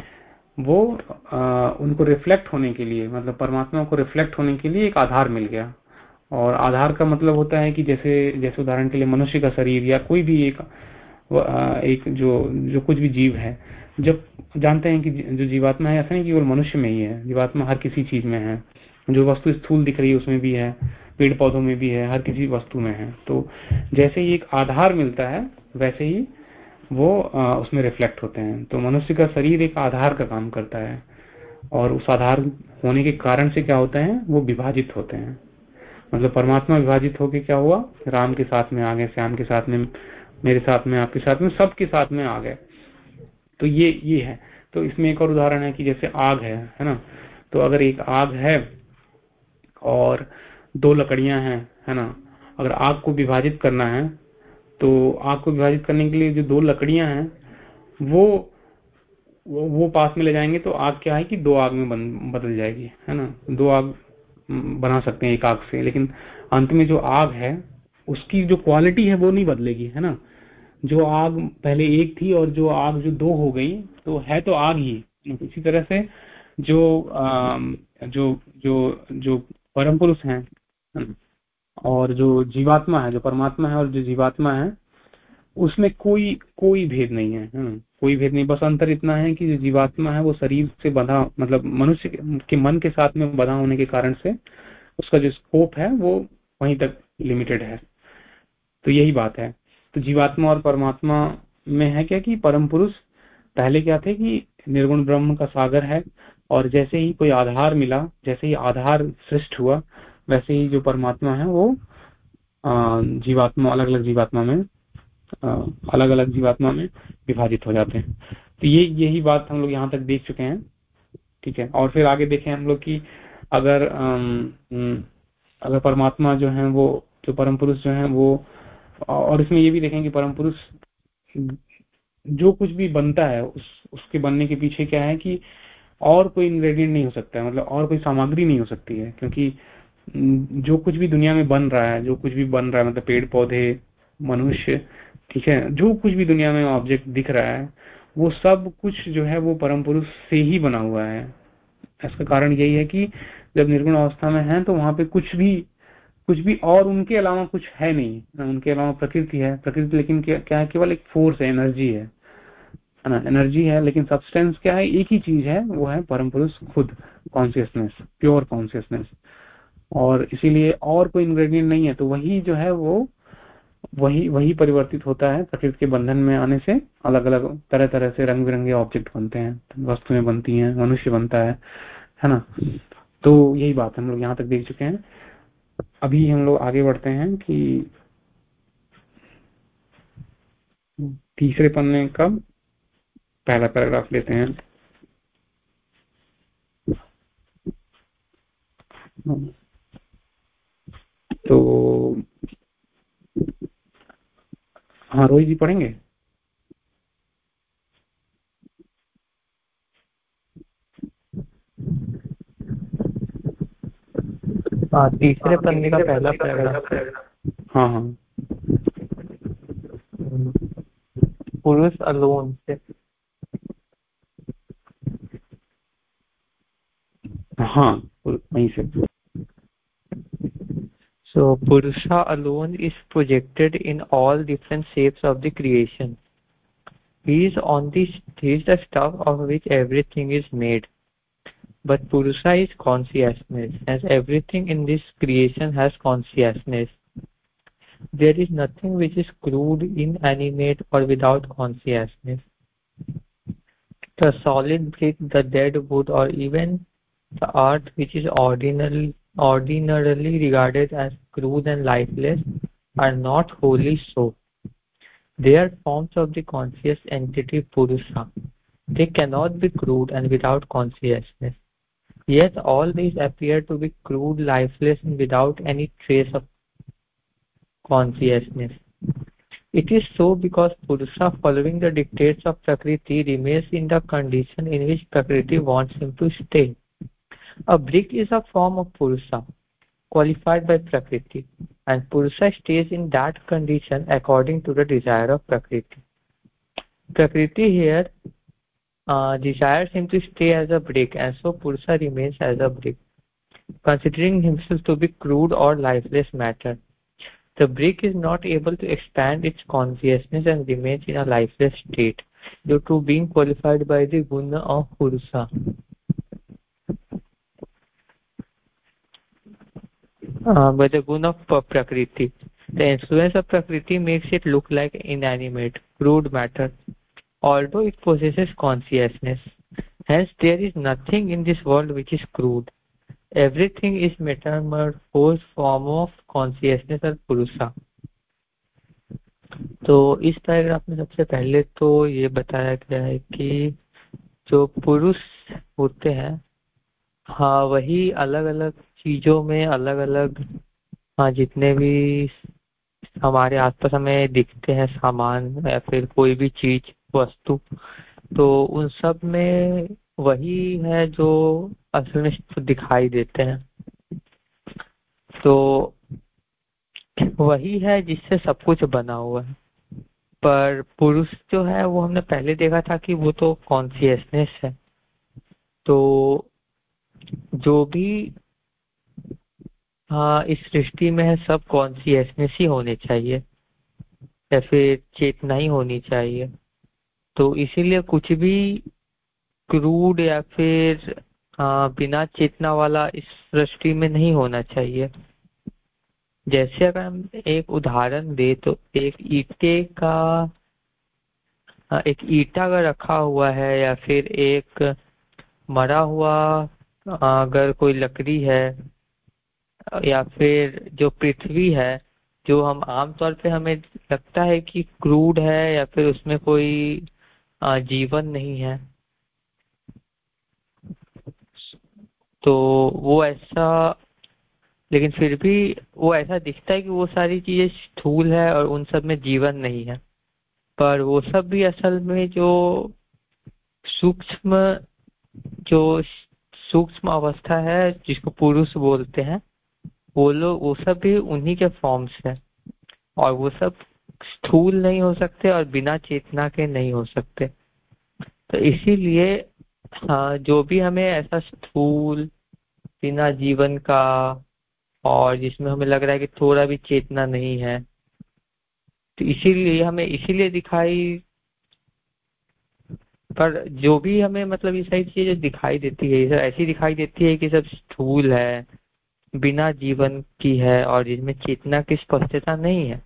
वो आ, उनको रिफ्लेक्ट होने के लिए मतलब परमात्मा को रिफ्लेक्ट होने के लिए एक आधार मिल गया। और आधार का मतलब होता है कि जैसे जैसे उदाहरण के लिए मनुष्य का शरीर या कोई भी एक एक जो जो कुछ भी जीव है जब जानते हैं कि जो जीवात्मा है ऐसा नहीं केवल मनुष्य में ही है जीवात्मा हर किसी चीज़ में है जो वस्तु स्थूल दिख रही है उसमें भी है पेड़ पौधों में भी है हर किसी वस्तु में है तो जैसे ही एक आधार मिलता है वैसे ही वो आ, उसमें रिफ्लेक्ट होते हैं तो मनुष्य का शरीर एक आधार का काम करता है और उस आधार होने के कारण से क्या होता है वो विभाजित होते हैं मतलब परमात्मा विभाजित होके क्या हुआ राम के साथ में आ गए श्याम के साथ में मेरे साथ में आपके साथ में सबके साथ में आ गए तो ये ये है। तो इसमें एक और उदाहरण है कि जैसे आग है है ना? तो अगर एक आग है और दो लकड़ियाँ हैं है ना? अगर आग को विभाजित करना है तो आग को विभाजित करने के लिए जो दो लकड़ियाँ हैं वो वो, वो पास में ले जाएँगे तो आग क्या है कि दो आग में बदल जाएगी है ना? दो आग बना सकते हैं एक आग से लेकिन अंत में जो आग है उसकी जो क्वालिटी है वो नहीं बदलेगी है ना? जो आग पहले एक थी और जो आग जो दो हो गई तो है तो आग ही। इसी तरह से जो आ, जो जो जो परम पुरुष हैं और जो जीवात्मा है जो परमात्मा है और जो जीवात्मा है उसमें कोई कोई भेद नहीं है। कोई भेद नहीं। बस अंतर इतना है कि जो जीवात्मा है वो शरीर से बंधा मतलब मनुष्य के मन के साथ में बंधा होने के कारण से उसका जो स्कोप है वो वहीं तक लिमिटेड है। तो यही बात है। तो जीवात्मा और परमात्मा में है क्या कि परम पुरुष? पहले क्या थे कि निर्गुण ब्रह्म का सागर है और जैसे ही कोई आधार मिला, जैसे ही आधार सृष्ट हुआ, वैसे ही जो परमात्मा है वो जीवात्मा अलग अलग जीवात्मा में अलग अलग जीवात्मा में विभाजित हो जाते हैं। तो ये, यही बात हम लोग यहाँ तक देख चुके हैं, ठीक है? और फिर आगे देखें हम लोग की अगर अगर परमात्मा जो है वो, जो परम पुरुष जो है वो और इसमें ये भी देखें कि परम पुरुष, जो कुछ भी बनता है, उस, उसके बनने के पीछे क्या है कि और कोई इंग्रेडिएंट नहीं हो सकता है मतलब और कोई सामग्री नहीं हो सकती है, क्योंकि जो कुछ भी दुनिया में बन रहा है, जो कुछ भी बन रहा है मतलब पेड़ पौधे मनुष्य, ठीक है, जो कुछ भी दुनिया में ऑब्जेक्ट दिख रहा है, वो सब कुछ जो है, वो परम पुरुष से ही बना हुआ है। इसका कारण यही है कि जब निर्गुण अवस्था में है तो वहाँ पे कुछ भी कुछ भी और उनके अलावा कुछ है नहीं। उनके अलावा प्रकृति है। प्रकृति लेकिन क्या, है? केवल एक फोर्स है एनर्जी है। ना? एनर्जी है लेकिन सब्सटेंस क्या है? एक ही चीज़ है वो है परम पुरुष खुद कॉन्सियसनेस प्योर कॉन्सियसनेस और इसीलिए और कोई इंग्रेडिएंट नहीं है तो वही जो है वो वही वही परिवर्तित होता है प्रकृति के बंधन में आने से। अलग अलग तरह तरह से रंग बिरंगे ऑब्जेक्ट बनते हैं वस्तुएँ बनती हैं मनुष्य बनता है। है ना? तो यही बात हम लोग यहाँ तक देख चुके हैं। अभी हम लोग आगे बढ़ते हैं कि तीसरे पन्ने का पहला पैराग्राफ लेते हैं। तो हाँ रोहित जी पढ़ेंगे? हाँ तीसरे पन्ने का पहला पैराग्राफ हाँ हाँ पुरुष अलोन से हाँ वहीं से So Purusha alone is projected in all different shapes of the creation. He is on the he is the stuff of which everything is made. But Purusha is consciousness, as everything in this creation has consciousness. There is nothing which is crude, inanimate, or without consciousness. The solid brick, the dead wood, or even the earth, which is ordinary ordinarily regarded as crude and lifeless are not wholly so. They are forms of the conscious entity Purusha. They cannot be crude and without consciousness. Yet all these appear to be crude, lifeless, and without any trace of consciousness. It is so because Purusha, following the dictates of Prakriti, remains in the condition in which Prakriti wants him to stay. A brick is a form of Purusha, qualified by Prakriti, and Purusha stays in that condition according to the desire of Prakriti. Prakriti here uh, desires him to stay as a brick, and so Purusha remains as a brick, considering himself to be crude or lifeless matter. The brick is not able to expand its consciousness and remains in a lifeless state due to being qualified by the guna of Purusha. Uh, by the guna of Prakriti. The influence of Prakriti makes it look like inanimate, crude matter, although it possesses consciousness. Hence, there is nothing in this world which is crude. Everything is metamorphosed form of consciousness और पुरुषा तो इस paragraph में सबसे पहले तो ये बताया गया है कि जो पुरुष होते हैं हाँ वही अलग अलग चीज़ों में अलग अलग हाँ जितने भी हमारे आसपास हमें दिखते हैं सामान या फिर कोई भी चीज़ वस्तु। तो उन सब में वही है जो में दिखाई देते हैं। तो वही है जिससे सब कुछ बना हुआ है। पर पुरुष जो है, वो हमने पहले देखा था कि वो तो कॉन्सियसनेस है। तो जो भी हाँ इस सृष्टि में है, सब कॉन्सियसनेस ही होने चाहिए। या फिर चेतना ही होनी चाहिए। तो इसीलिए कुछ भी क्रूड या फिर बिना चेतना वाला इस सृष्टि में नहीं होना चाहिए। जैसे अगर हम एक उदाहरण दे तो एक ईटे का एक ईटा अगर रखा हुआ है या फिर एक मरा हुआ अगर कोई लकड़ी है, या फिर जो पृथ्वी है, जो हम आमतौर पे हमें लगता है कि क्रूड है या फिर उसमें कोई जीवन नहीं है। तो वो ऐसा, लेकिन फिर भी वो ऐसा दिखता है कि वो सारी चीज़ें स्थूल है और उन सब में जीवन नहीं है। पर वो सब भी असल में जो सूक्ष्म जो सूक्ष्म अवस्था है, जिसको पुरुष बोलते हैं, वो लोग वो सब भी उन्हीं के फॉर्म्स है। और वो सब स्थूल नहीं हो सकते और बिना चेतना के नहीं हो सकते। तो इसीलिए हाँ जो भी हमें ऐसा स्थूल, बिना जीवन का और जिसमें हमें लग रहा है कि थोड़ा भी चेतना नहीं है तो इसीलिए हमें इसीलिए दिखाई, पर जो भी हमें मतलब ये सारी चीज़ें दिखाई देती है, ये ऐसी दिखाई देती है कि सब स्थूल है, बिना जीवन की है और जिसमें चेतना की स्पष्टता नहीं है।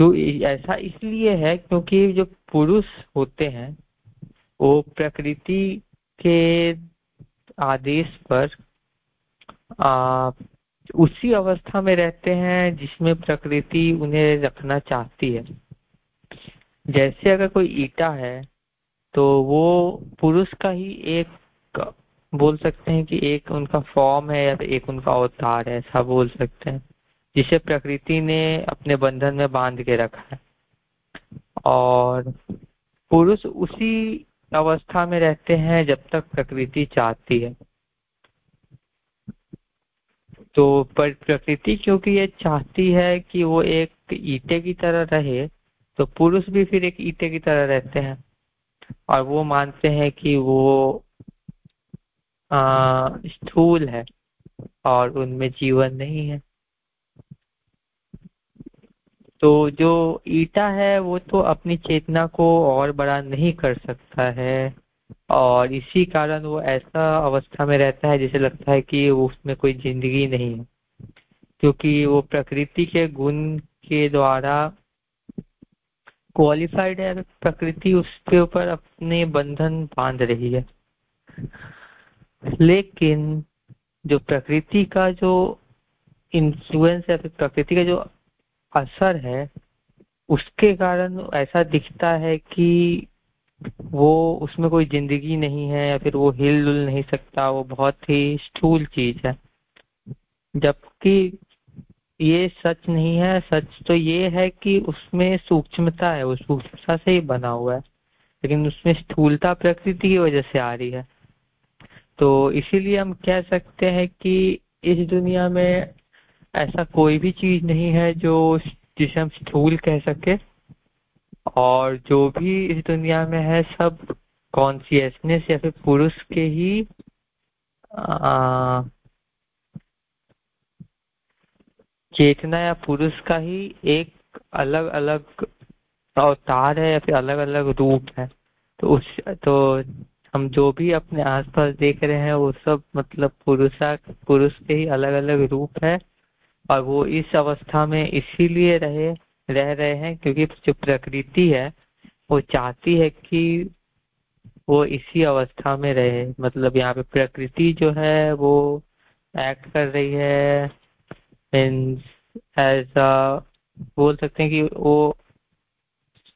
जो ऐसा इसलिए है क्योंकि जो पुरुष होते हैं वो प्रकृति के आदेश पर आ, उसी अवस्था में रहते हैं जिसमें प्रकृति उन्हें रखना चाहती है। जैसे अगर कोई ईटा है तो वो पुरुष का ही एक बोल सकते हैं कि एक उनका फॉर्म है या तो एक उनका अवतार है ऐसा बोल सकते हैं। जिसे प्रकृति ने अपने बंधन में बाँध के रखा है। और पुरुष उसी अवस्था में रहते हैं जब तक प्रकृति चाहती है। तो पर प्रकृति क्योंकि ये चाहती है कि वो एक ईटे की तरह रहे तो पुरुष भी फिर एक ईटे की तरह रहते हैं। और वो मानते हैं कि वो स्थूल है और उनमें जीवन नहीं है। तो जो ईटा है, वो तो अपनी चेतना को और बड़ा नहीं कर सकता है। और इसी कारण वो ऐसा अवस्था में रहता है, जैसे लगता है कि उसमें कोई ज़िंदगी नहीं है। क्योंकि वो प्रकृति के गुण के द्वारा क्वालिफाइड है प्रकृति उसके ऊपर अपने बंधन बाँध रही है। लेकिन जो प्रकृति का जो इन्फ्लुएंस है प्रकृति का जो असर है, उसके कारण ऐसा दिखता है कि वो उसमें कोई ज़िंदगी नहीं है या फिर वो हिल डुल नहीं सकता, वो बहुत ही स्थूल चीज़ है। जबकि ये सच नहीं है, सच तो ये है कि उसमें सूक्ष्मता है, वो सूक्ष्मता से ही बना हुआ है, लेकिन उसमें स्थूलता प्रकृति की वजह से आ रही है। तो इसीलिए हम कह सकते हैं कि इस दुनिया में ऐसा कोई भी चीज़ नहीं है जो जिसे हम स्थूल कह सके। और जो भी इस दुनिया में है, सब कॉन्सियसनेस या फिर पुरुष के ही चेतना या पुरुष का ही एक अलग अलग अवतार है या फिर अलग अलग रूप है। तो उस तो हम जो भी अपने आसपास देख रहे हैं, वो सब मतलब पुरुषा, पुरुष के ही अलग अलग रूप है। और वो इस अवस्था में इसीलिए रहे, रह रहे हैं क्योंकि जो प्रकृति है, वो चाहती है कि वो इसी अवस्था में रहे। मतलब यहाँ पे प्रकृति जो है, वो एक्ट कर रही है ऐसा बोल सकते हैं कि वो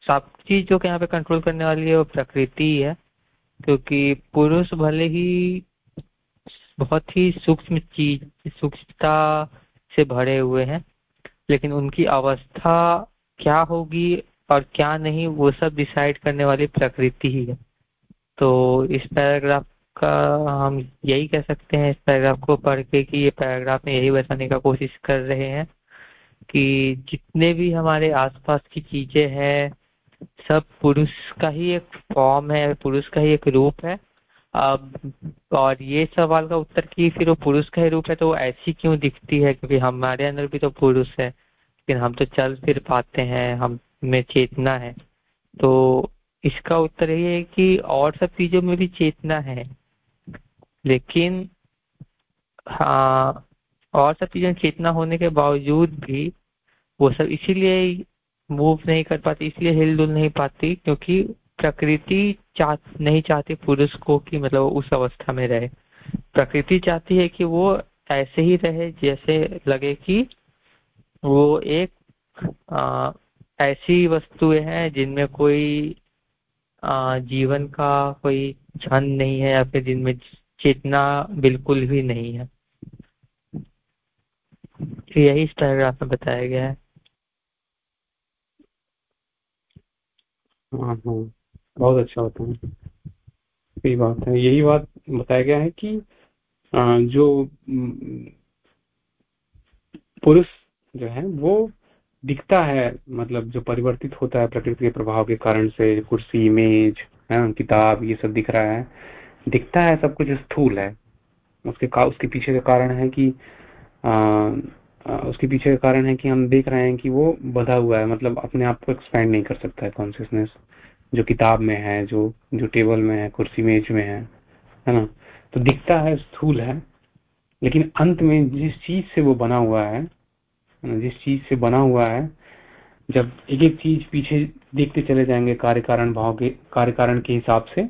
सब चीज़ जो यहाँ पे कंट्रोल करने वाली है, वो प्रकृति है। क्योंकि पुरुष भले ही बहुत ही सूक्ष्म चीज़, सूक्ष्मता से भरे हुए हैं। लेकिन उनकी अवस्था क्या होगी और क्या नहीं, वो सब डिसाइड करने वाली प्रकृति ही है। तो इस पैराग्राफ का हम यही कह सकते हैं, इस पैराग्राफ को पढ़ के कि ये पैराग्राफ में यही बताने का कोशिश कर रहे हैं कि जितने भी हमारे आसपास की चीज़ें हैं, सब पुरुष का ही एक फॉर्म है, पुरुष का ही एक रूप है। और ये सवाल का उत्तर कि फिर वो पुरुष का ही रूप है तो वो ऐसी क्यों दिखती है? क्योंकि हमारे अंदर भी तो पुरुष है। लेकिन हम तो चल फिर पाते हैं, हम में चेतना है। तो इसका उत्तर ये है कि और सब चीज़ों में भी चेतना है। लेकिन हाँ और सब चीज़ें चेतना होने के बावजूद भी वो सब इसीलिए मूव नहीं कर पाती, इसलिए हिल डुल नहीं पाती, क्योंकि प्रकृति चाह नहीं चाहती पुरुष को कि मतलब उस अवस्था में रहे। प्रकृति चाहती है कि वो ऐसे ही रहे जैसे लगे कि वो एक आ, ऐसी वस्तुएँ हैं जिनमें कोई आ, जीवन का कोई क्षण नहीं है या फिर जिनमें चेतना बिल्कुल भी नहीं है। तो यही इस पैराग्राफ में बताया गया है। हाँ हाँ। बहुत अच्छा होता है। सही बात है। यही बात बताया गया है कि जो पुरुष जो है वो दिखता है मतलब जो परिवर्तित होता है प्रकृति के प्रभाव के कारण से कुर्सी मेज है किताब ये सब दिख रहा है। दिखता है सब कुछ स्थूल है। उसके का, उसके पीछे का कारण है कि आ, उसके पीछे का कारण है कि हम देख रहे हैं कि वो बधा हुआ है मतलब अपने आप को एक्सपेंड नहीं कर सकता है कॉन्सियसनेस जो किताब में है, जो जो टेबल में है, कुर्सी मेज में है है ना? तो दिखता है स्थूल है, लेकिन अंत में जिस चीज़ से वो बना हुआ है जिस चीज़ से बना हुआ है, जब एक एक चीज़ पीछे देखते चले जाएँगे कार्य कारण भाव के कार्य कारण के हिसाब से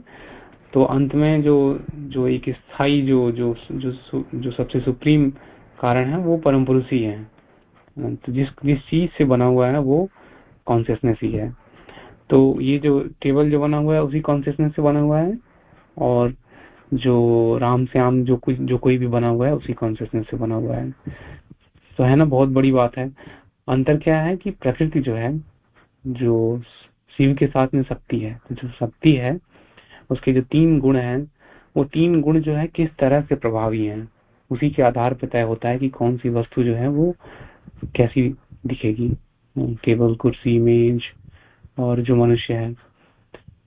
तो अंत में जो जो एक स्थायी जो जो जो जो सबसे सुप्रीम कारण है, वो परम पुरुष ही है। तो जिस जिस चीज़ से बना हुआ है, वो कॉन्सियसनेस ही है। तो ये जो टेबल जो बना हुआ है, उसी कॉन्सियसनेस से बना हुआ है और जो राम श्याम जो कुछ, जो कोई भी बना हुआ है, उसी कॉन्सियसनेस से बना हुआ है। तो है ना, बहुत बड़ी बात है। अंतर क्या है कि प्रकृति जो है, जो शिव के साथ में शक्ति है तो जो शक्ति है, उसके जो तीन गुण हैं, वो तीन गुण जो है किस तरह से प्रभावी हैं? उसी के आधार पर तय होता है कि कौन सी वस्तु जो है वो कैसी दिखेगी। टेबल कुर्सी, मेज और जो मनुष्य है।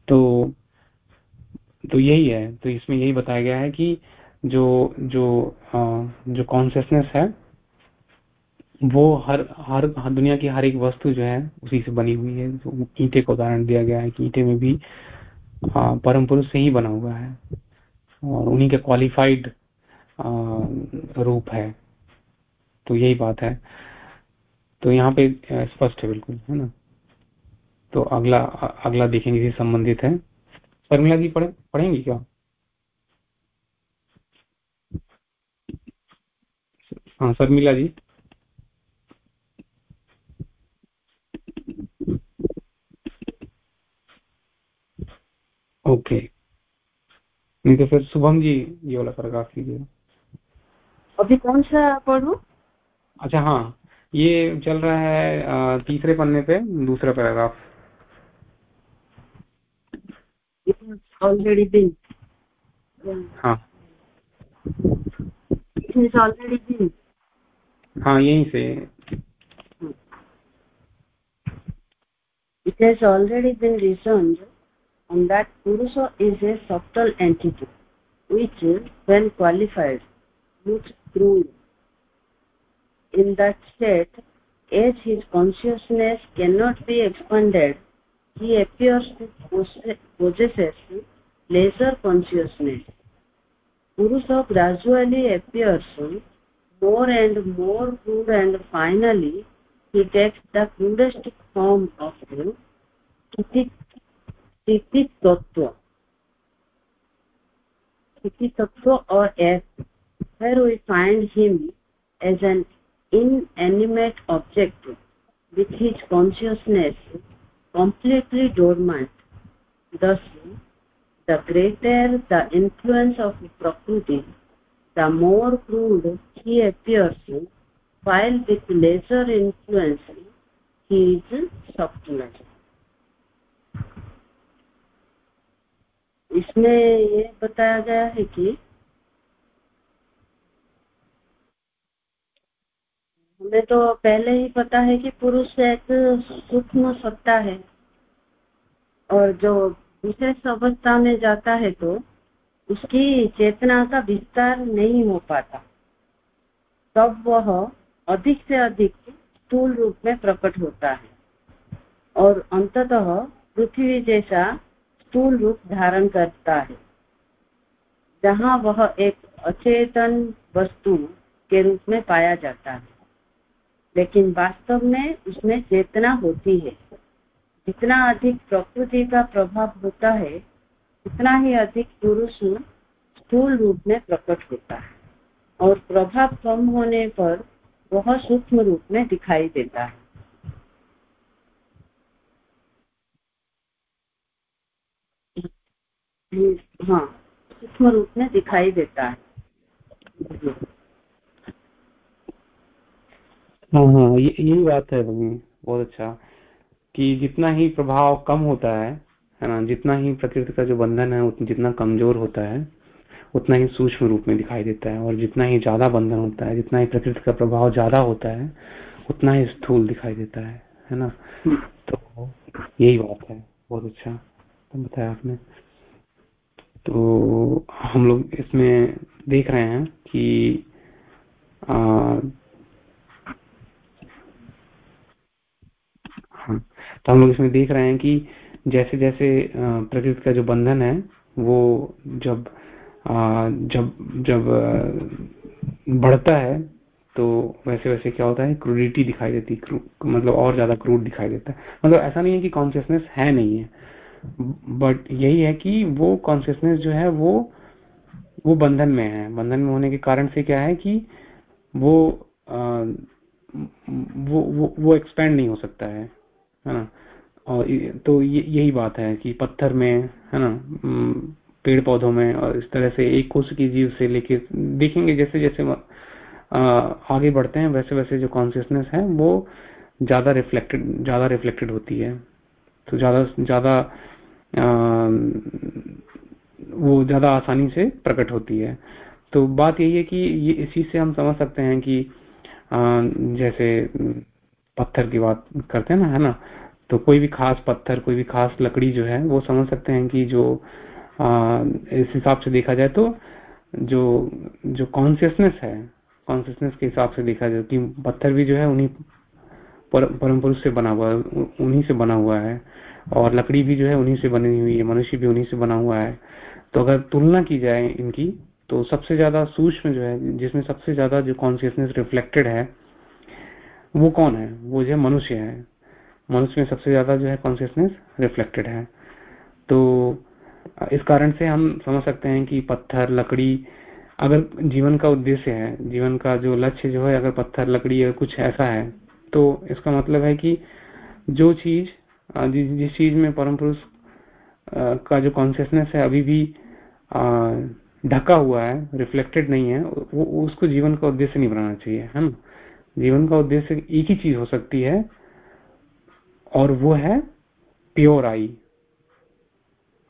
तो तो यही है। तो इसमें यही बताया गया है कि जो जो आ, जो कॉन्सियसनेस है वो हर हर दुनिया की हर एक वस्तु जो है उसी से बनी हुई है। जो ईटे का उदाहरण दिया गया है कि ईटे में भी परम पुरुष से ही बना हुआ है और उन्हीं के क्वालिफाइड रूप है। तो यही बात है। तो यहाँ पे स्पष्ट है बिल्कुल है ना? तो अगला अगला देखेंगे इसी संबंधित है। शर्मिला जी पढ़े पढ़ेंगे क्या? हाँ शर्मिला जी। ओके नहीं तो फिर शुभम जी ये वाला पैराग्राफ कीजिए। अभी कौन सा पढ़ू? अच्छा हाँ। ये चल रहा है तीसरे पन्ने पे दूसरा paragraph already been. Ha it is already been. Ha yahi se it. Has already been reasoned and that purusha is a subtle entity which when qualified looks through in that state as his consciousness cannot be expanded he appears to possess lesser consciousness. Purusha gradually appears more and more crude and finally he takes the crudest form of Titi Tattva. Titi Tattva or S, where we find him as an inanimate object with his consciousness completely dormant. Thus, the greater the influence of Prakriti, the more crude he appears, while with lesser influence he is subtler. इसमें ये बताया गया है कि हमें तो पहले ही पता है कि पुरुष एक सूक्ष्म सत्ता है। और जो विशेष अवस्था में जाता है तो उसकी चेतना का विस्तार नहीं हो पाता। तब वह अधिक से अधिक स्थूल रूप में प्रकट होता है और अंततः पृथ्वी जैसा स्थूल रूप धारण करता है, जहाँ वह एक अचेतन वस्तु के रूप में पाया जाता है। लेकिन वास्तव में उसमें चेतना होती है। जितना अधिक प्रकृति का प्रभाव होता है, उतना ही अधिक पुरुष स्थूल रूप में प्रकट होता है और प्रभाव कम होने पर वह सूक्ष्म रूप में दिखाई देता है। हाँ सूक्ष्म रूप में दिखाई देता है। हाँ हाँ ये यही बात है बहुत अच्छा। कि जितना ही प्रभाव कम होता है है ना जितना ही प्रकृति का जो बंधन है उतना जितना कमज़ोर होता है उतना ही सूक्ष्म रूप में दिखाई देता है और जितना ही ज़्यादा बंधन होता है जितना ही प्रकृति का प्रभाव ज़्यादा होता है उतना ही स्थूल दिखाई देता है है ना? तो यही बात है बहुत अच्छा तो बताया आपने। तो हम लोग इसमें देख रहे हैं कि आ, हाँ तो हम लोग इसमें देख रहे हैं कि जैसे जैसे प्रकृति का जो बंधन है वो जब जब जब बढ़ता है तो वैसे वैसे क्या होता है क्रूडिटी दिखाई देती है मतलब और ज़्यादा क्रूड दिखाई देता है। मतलब ऐसा नहीं है कि कॉन्सियसनेस है नहीं है बट यही है कि वो कॉन्सियसनेस जो है वो वो बंधन में है। बंधन में होने के कारण से क्या है कि वो आ, वो वो वो एक्सपेंड नहीं हो सकता है। है ना? और तो यही बात है कि पत्थर में है ना पेड़ पौधों में और इस तरह से एक कोष की जीव से लेके देखेंगे जैसे जैसे आगे बढ़ते हैं वैसे वैसे जो कॉन्सियसनेस है वो ज़्यादा रिफ्लेक्टेड ज़्यादा रिफ्लेक्टेड होती है। तो ज़्यादा ज़्यादा वो ज़्यादा आसानी से प्रकट होती है। तो बात यही है कि ये इसी से हम समझ सकते हैं कि आ, जैसे पत्थर की बात करते हैं ना है ना? तो कोई भी खास पत्थर कोई भी खास लकड़ी जो है वो समझ सकते हैं कि जो आ, इस हिसाब से देखा जाए तो जो जो कॉन्सियसनेस है कॉन्सियसनेस के हिसाब से देखा जाए कि पत्थर भी जो है उन्हीं पर, परम पुरुष से बना हुआ है उन्हीं से बना हुआ है और लकड़ी भी जो है उन्हीं से बनी हुई है मनुष्य भी उन्हीं से बना हुआ है। तो अगर तुलना की जाए इनकी तो सबसे ज़्यादा सूक्ष्म जो है जिसमें सबसे ज़्यादा जो कॉन्सियसनेस रिफ्लेक्टेड है वो कौन है? वो जो मनुष्य है। मनुष्य में सबसे ज़्यादा जो है कॉन्सियसनेस रिफ्लेक्टेड है। तो इस कारण से हम समझ सकते हैं कि पत्थर, लकड़ी, अगर जीवन का उद्देश्य है, जीवन का जो लक्ष्य जो है, अगर पत्थर, लकड़ी या कुछ ऐसा है तो इसका मतलब है कि जो चीज़ जिस चीज़ में परम पुरुष का जो कॉन्सियसनेस है, अभी भी ढका हुआ है रिफ्लेक्टेड नहीं है, वो, उसको जीवन का उद्देश्य नहीं बनाना चाहिए, है ना? जीवन का उद्देश्य एक ही चीज़ हो सकती है, और वो है प्योर आई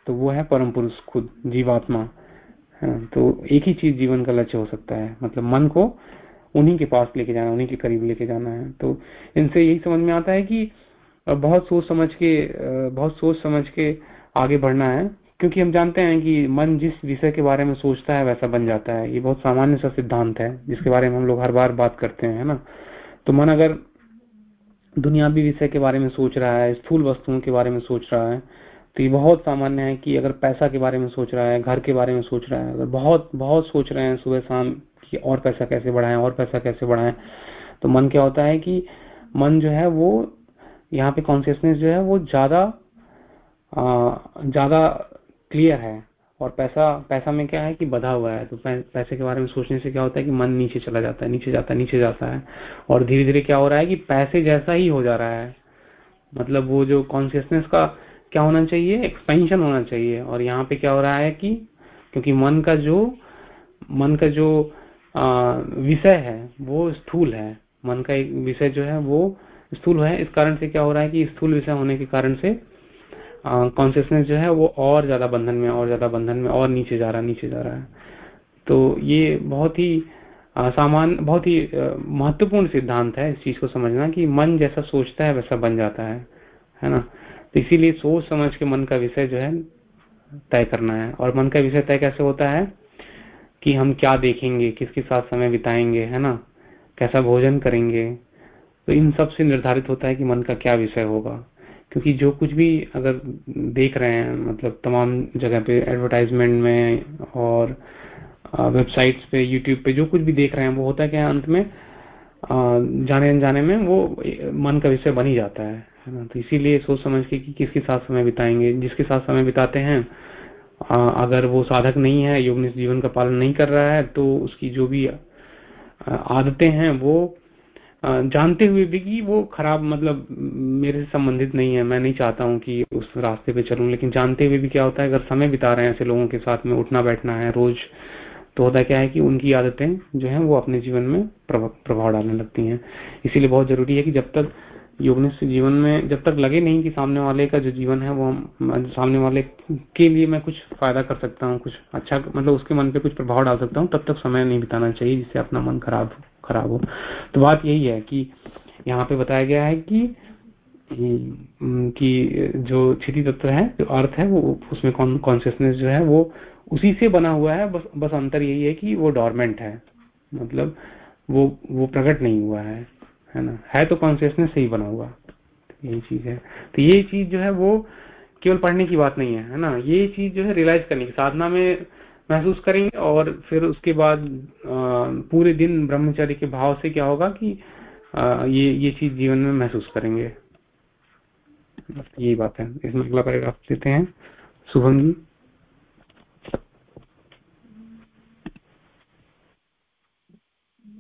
तो वो है परम पुरुष खुद, जीवात्मा। तो एक ही चीज़ जीवन का लक्ष्य हो सकता है। मतलब मन को उन्हीं के पास लेके जाना, उन्हीं के करीब लेके जाना है। तो इनसे यही समझ में आता है कि बहुत सोच समझ के बहुत सोच समझ के आगे बढ़ना है। क्योंकि हम जानते हैं कि मन जिस विषय के बारे में सोचता है, वैसा बन जाता है। ये बहुत सामान्य सा सिद्धांत है, जिसके बारे में हम लोग हर बार बात करते हैं, है ना? तो मन अगर दुनियावी विषय के बारे में सोच रहा है, स्थूल वस्तुओं के बारे में सोच रहा है तो ये बहुत सामान्य है कि अगर पैसा के बारे में सोच रहा है, घर के बारे में सोच रहा है, अगर बहुत बहुत सोच रहे हैं सुबह शाम कि और पैसा कैसे बढ़ाएँ, और पैसा कैसे बढ़ाएँ तो मन क्या होता है कि मन जो है वो, यहाँ पे कॉन्सियसनेस जो है वो ज़्यादा ज़्यादा क्लियर है और पैसा पैसा में क्या है कि बधा हुआ है। तो पैसे के बारे में सोचने से क्या होता है कि मन नीचे चला जाता है, नीचे जाता है, नीचे जाता है। और धीरे धीरे क्या हो रहा है कि पैसे जैसा ही हो जा रहा है। मतलब वो जो कॉन्सियसनेस का क्या होना चाहिए? एक्सपेंशन होना चाहिए। और यहाँ पे क्या हो रहा है कि, क्योंकि मन का जो, मन का जो विषय है, वो स्थूल है। मन का एक विषय जो है, वो स्थूल है। इस कारण से क्या हो रहा है कि स्थूल विषय होने के कारण से कॉन्सियसनेस जो है वो और ज़्यादा बंधन में, और ज़्यादा बंधन में, और नीचे जा रहा है, नीचे जा रहा है। तो ये बहुत ही सामान्य बहुत ही महत्वपूर्ण सिद्धांत है इस चीज़ को समझना कि मन जैसा सोचता है वैसा बन जाता है है ना? तो इसीलिए सोच समझ के मन का विषय जो है तय करना है। और मन का विषय तय कैसे होता है कि हम क्या देखेंगे, किसके साथ समय बिताएँगे, है ना? कैसा भोजन करेंगे? तो इन सबसे निर्धारित होता है कि मन का क्या विषय होगा। क्योंकि जो कुछ भी अगर देख रहे हैं मतलब तमाम जगह पे एडवर्टाइजमेंट में और वेबसाइट्स पे यूट्यूब पे, जो कुछ भी देख रहे हैं, वो होता है क्या अंत में जाने अनजाने में वो मन का विषय बन ही जाता है है ना? तो इसीलिए सोच समझ के कि किसके साथ समय बिताएँगे, जिसके साथ समय बिताते हैं अगर वो साधक नहीं है योग जीवन का पालन नहीं कर रहा है तो उसकी जो भी आदतें हैं, वो जानते हुए भी कि वो खराब मतलब मेरे से संबंधित नहीं है। मैं नहीं चाहता हूँ कि उस रास्ते पे चलूँ, लेकिन जानते हुए भी क्या होता है, अगर समय बिता रहे हैं ऐसे लोगों के साथ में उठना बैठना है रोज तो होता क्या है कि उनकी आदतें जो है वो अपने जीवन में प्रभाव डालने लगती हैं। इसीलिए बहुत ज़रूरी है कि जब तक योगनिष्ठ जीवन में, जब तक लगे नहीं कि सामने वाले का जो जीवन है वो सामने वाले के लिए मैं कुछ फ़ायदा कर सकता हूँ, कुछ अच्छा मतलब उसके मन पे कुछ प्रभाव डाल सकता हूँ, तब तक समय नहीं बिताना चाहिए जिससे अपना मन खराब खराब हो। तो बात यही है कि यहाँ पे बताया गया है कि कि जो क्षति तत्व है, जो अर्थ है, वो उसमें कॉन्सियसनेस जो है, वो उसी से बना हुआ है। बस बस अंतर यही है कि वो डॉर्मेंट है। मतलब वो वो प्रकट नहीं हुआ है है ना? है तो कॉन्सियसनेस से ही बना हुआ। यही चीज़ है। तो ये चीज़ जो है वो केवल पढ़ने की बात नहीं है है ना? ये चीज़ जो है रियलाइज़ करने की, साधना में महसूस करेंगे और फिर उसके बाद पूरे दिन ब्रह्मचर्य के भाव से क्या होगा कि ये ये चीज़ जीवन में महसूस करेंगे। यही बात है। इसमें अगला पैराग्राफ देते हैं। Shubham ji.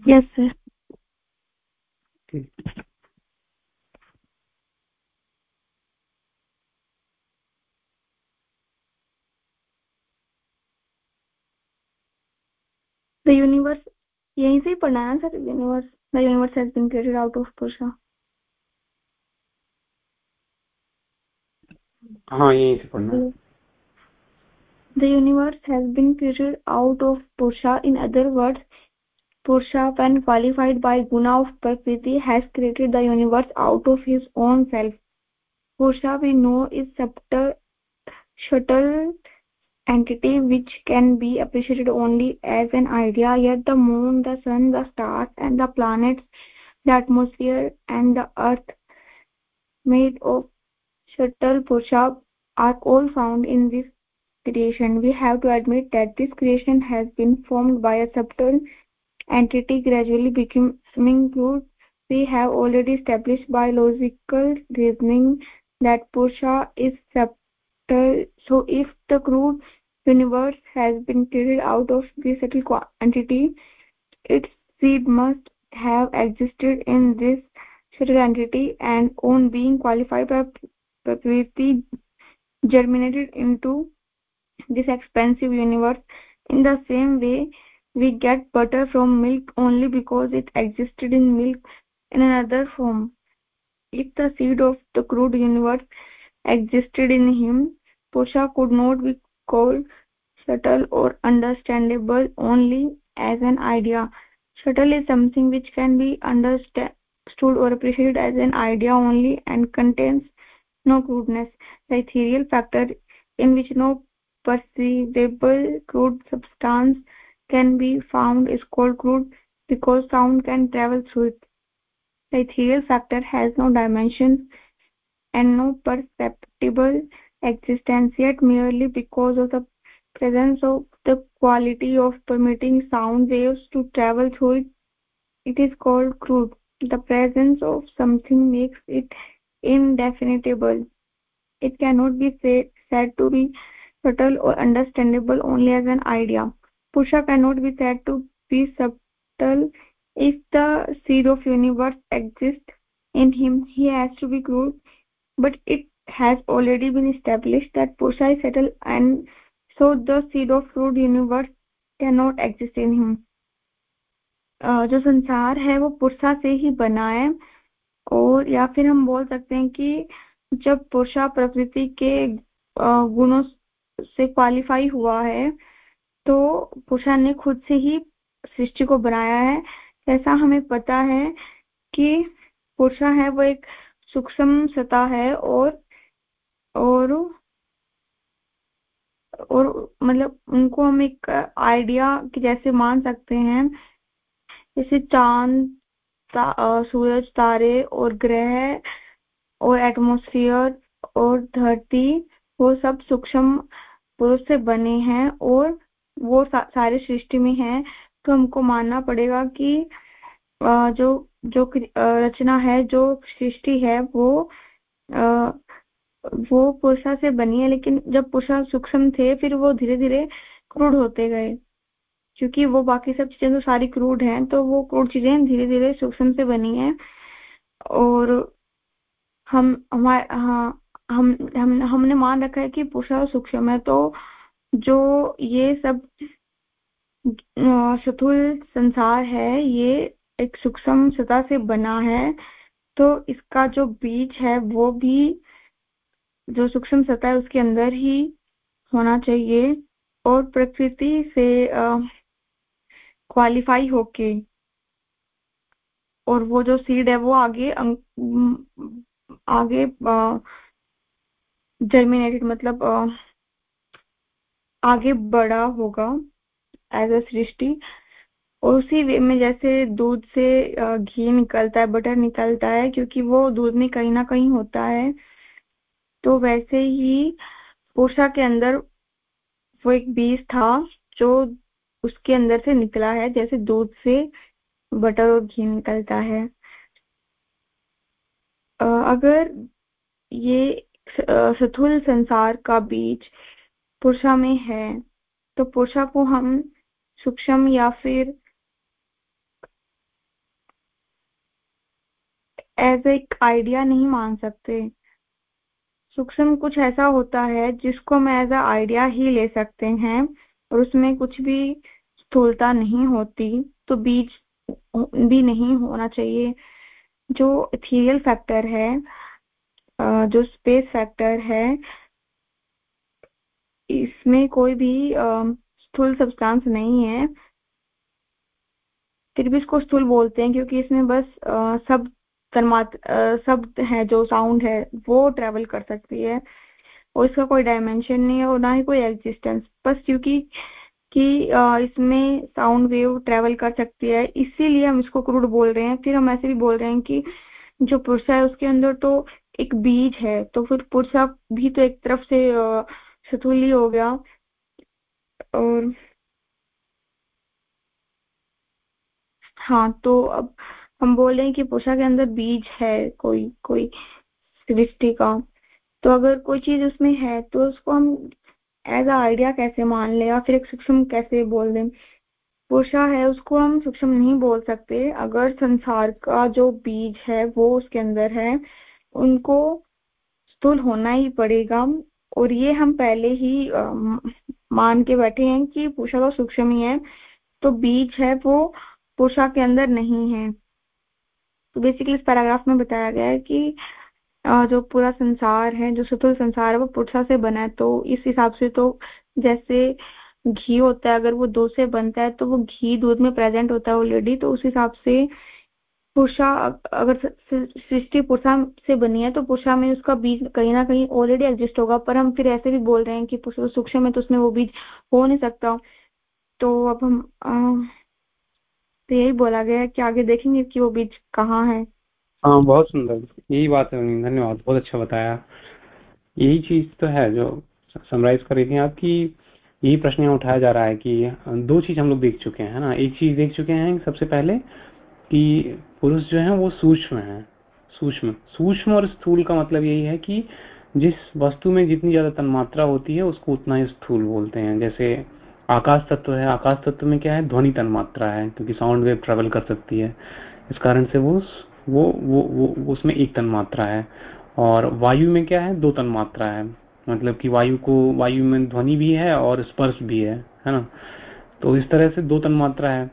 Yes sir the universe यहीं से ही पढ़ना है sir universe the universe has been created out of पुरुषा हाँ यहीं से पढ़ना The universe has been created out of Purusha. In other words, Purusha, when qualified by Guna of Prakriti, has created the universe out of his own self. Purusha, we know, is subtle, subtle entity which can be appreciated only as an idea yet the moon the sun the stars and the planets the atmosphere and the earth made of subtle purusha are all found in this creation. We have to admit that this creation has been formed by a subtle entity gradually becoming crude we have already established by logical reasoning that purusha is subtle. So if the crude universe has been created out of this subtle quantity, its seed must have existed in this subtle entity and on being qualified by Prakriti germinated into this expansive universe. In the same way, we get butter from milk only because it existed in milk in another form. If the seed of the crude universe existed in him, Purusha could not be called subtle or understandable only as an idea. Subtle is something which can be understood or appreciated as an idea only and contains no crudeness. The ethereal factor in which no perceivable crude substance can be found is called crude because sound can travel through it. The ethereal factor has no dimensions and no perceptible existence yet merely because of the presence of the quality of permitting sound waves to travel through it it is called crude. The presence of something makes it indefinable. It cannot be say, said to be subtle or understandable only as an idea. Pusha cannot be said to be subtle if the seed of universe exists in him. He has to be crude but it has already been established that Purusha is subtle and so the seed of crude universe cannot exist in him. Uh, जो संसार है वो पुरुषा से ही बना है और या फिर हम बोल सकते हैं कि जब पुरुषा प्रकृति के गुणों से क्वालिफाई हुआ है तो पुरुषा ने खुद से ही सृष्टि को बनाया है। ऐसा हमें पता है कि पुरुषा है वो एक सूक्ष्म सतह है और और और मतलब उनको हम एक आइडिया की जैसे मान सकते हैं जैसे चाँद ता, सूरज तारे और ग्रह और एटमोस्फियर और धरती वो सब सूक्ष्म पुरुष से बने हैं और वो सा, सारे सृष्टि में हैं। तो हमको मानना पड़ेगा कि जो जो रचना है जो सृष्टि है वो वो पुरुषा से बनी है, लेकिन जब पुरुषा सूक्ष्म थे, फिर वो धीरे धीरे क्रूड होते गए। क्योंकि वो बाकी सब चीज़ें तो सारी क्रूड हैं तो वो क्रूड चीज़ें धीरे धीरे सूक्ष्म से बनी है। और हम, हमारे हाँ हम हम, हमने मान रखा है कि पुरुषा सूक्ष्म है तो जो ये सब स्थूल संसार है, ये एक सूक्ष्म सतह से बना है तो इसका जो बीज है, वो भी जो सूक्ष्म सतह है, उसके अंदर ही होना चाहिए और प्रकृति से क्वालिफाई होके और वो जो सीड है, वो आगे आगे जर्मिनेटेड मतलब आगे बड़ा होगा एज अ सृष्टि। और उसी वे में जैसे दूध से घी निकलता है बटर निकलता है, क्योंकि वो दूध में कहीं ना कहीं होता है तो वैसे ही पोषा के अंदर वो एक बीज था जो उसके अंदर से निकला है, जैसे दूध से बटर और घी निकलता है। अगर ये सथुल संसार का बीज पुरुषा में है तो पुरुषा को हम सूक्ष्म या फिर एज एक आइडिया नहीं मान सकते। सूक्ष्म कुछ ऐसा होता है जिसको हम एज आइडिया ही ले सकते हैं और उसमें कुछ भी स्थूलता नहीं होती तो बीज भी नहीं होना चाहिए। जो इथीरियल फैक्टर है जो स्पेस फैक्टर है, इसमें कोई भी स्थूल सब्सटेंस नहीं है। फिर भी इसको स्थूल बोलते हैं क्योंकि इसमें बस शब्द तन्मात शब्द है, जो साउंड है, वो ट्रेवल कर सकती है। और इसका कोई डायमेंशन नहीं है और ना ही कोई एग्जिस्टेंस बस क्योंकि, कि इसमें साउंड वेव ट्रेवल कर सकती है। इसीलिए हम इसको क्रूड बोल रहे हैं। फिर हम ऐसे भी बोल रहे हैं कि जो पुरुषा है उसके अंदर तो एक बीज है। तो फिर पुरुषा भी तो एक तरफ़ से सतुली हो गया। और हाँ तो अब हम बोल रहे हैं कि पोषा के अंदर बीज है कोई कोई सृष्टि का। तो अगर कोई चीज़ उसमें है तो उसको हम एज आइडिया कैसे मान ले या फिर एक सूक्ष्म कैसे बोल दें? पुरुषा है उसको हम सूक्ष्म नहीं बोल सकते। अगर संसार का जो बीज है वो उसके अंदर है उनको स्थूल होना ही पड़ेगा। और ये हम पहले ही आ, मान के बैठे हैं कि पुरुषा तो सूक्ष्म ही है तो बीज है वो पुरुषा के अंदर नहीं है। तो बेसिकली इस पैराग्राफ में बताया गया है कि जो पूरा संसार है, जो स्थूल संसार है, वो पुरुषा से बना है। तो इस हिसाब से तो जैसे घी होता है, अगर वो दूध से बनता है तो वो घी दूध में प्रेजेंट होता है ऑलरेडी तो उस हिसाब से पुरुषा अगर सृष्टि पुरुषा से बनी है तो पुरुषा में उसका बीज कहीं ना कहीं ऑलरेडी एग्जिस्ट होगा। पर हम फिर ऐसे भी बोल रहे हैं कि सूक्ष्म है तो उसमें वो बीज हो नहीं सकता। तो अब हम तो यही बोला गया है कि आगे देखेंगे कि वो बीज कहाँ है। हाँ बहुत सुंदर। यही बात है, धन्यवाद, बहुत अच्छा बताया। यही चीज़ तो है जो समराइज कर रही थी आपकी यही प्रश्न उठाया जा रहा है कि दो चीज़ हम लोग देख चुके हैं ना? एक चीज़ देख चुके हैं सबसे पहले कि पुरुष जो है वो सूक्ष्म है, सूक्ष्म। सूक्ष्म और स्थूल का मतलब यही है कि जिस वस्तु में जितनी ज़्यादा तन्मात्रा होती है उसको उतना ही स्थूल बोलते हैं। जैसे आकाश तत्व है। आकाश तत्व में क्या है? ध्वनि तन्मात्रा है क्योंकि साउंड वेव ट्रेवल कर सकती है। इस कारण से वो वो वो, वो उसमें एक तन्मात्रा है। और वायु में क्या है? दो तन्मात्रा है। मतलब कि वायु को वायु में ध्वनि भी है और स्पर्श भी है है ना? तो इस तरह से दो तन्मात्रा है।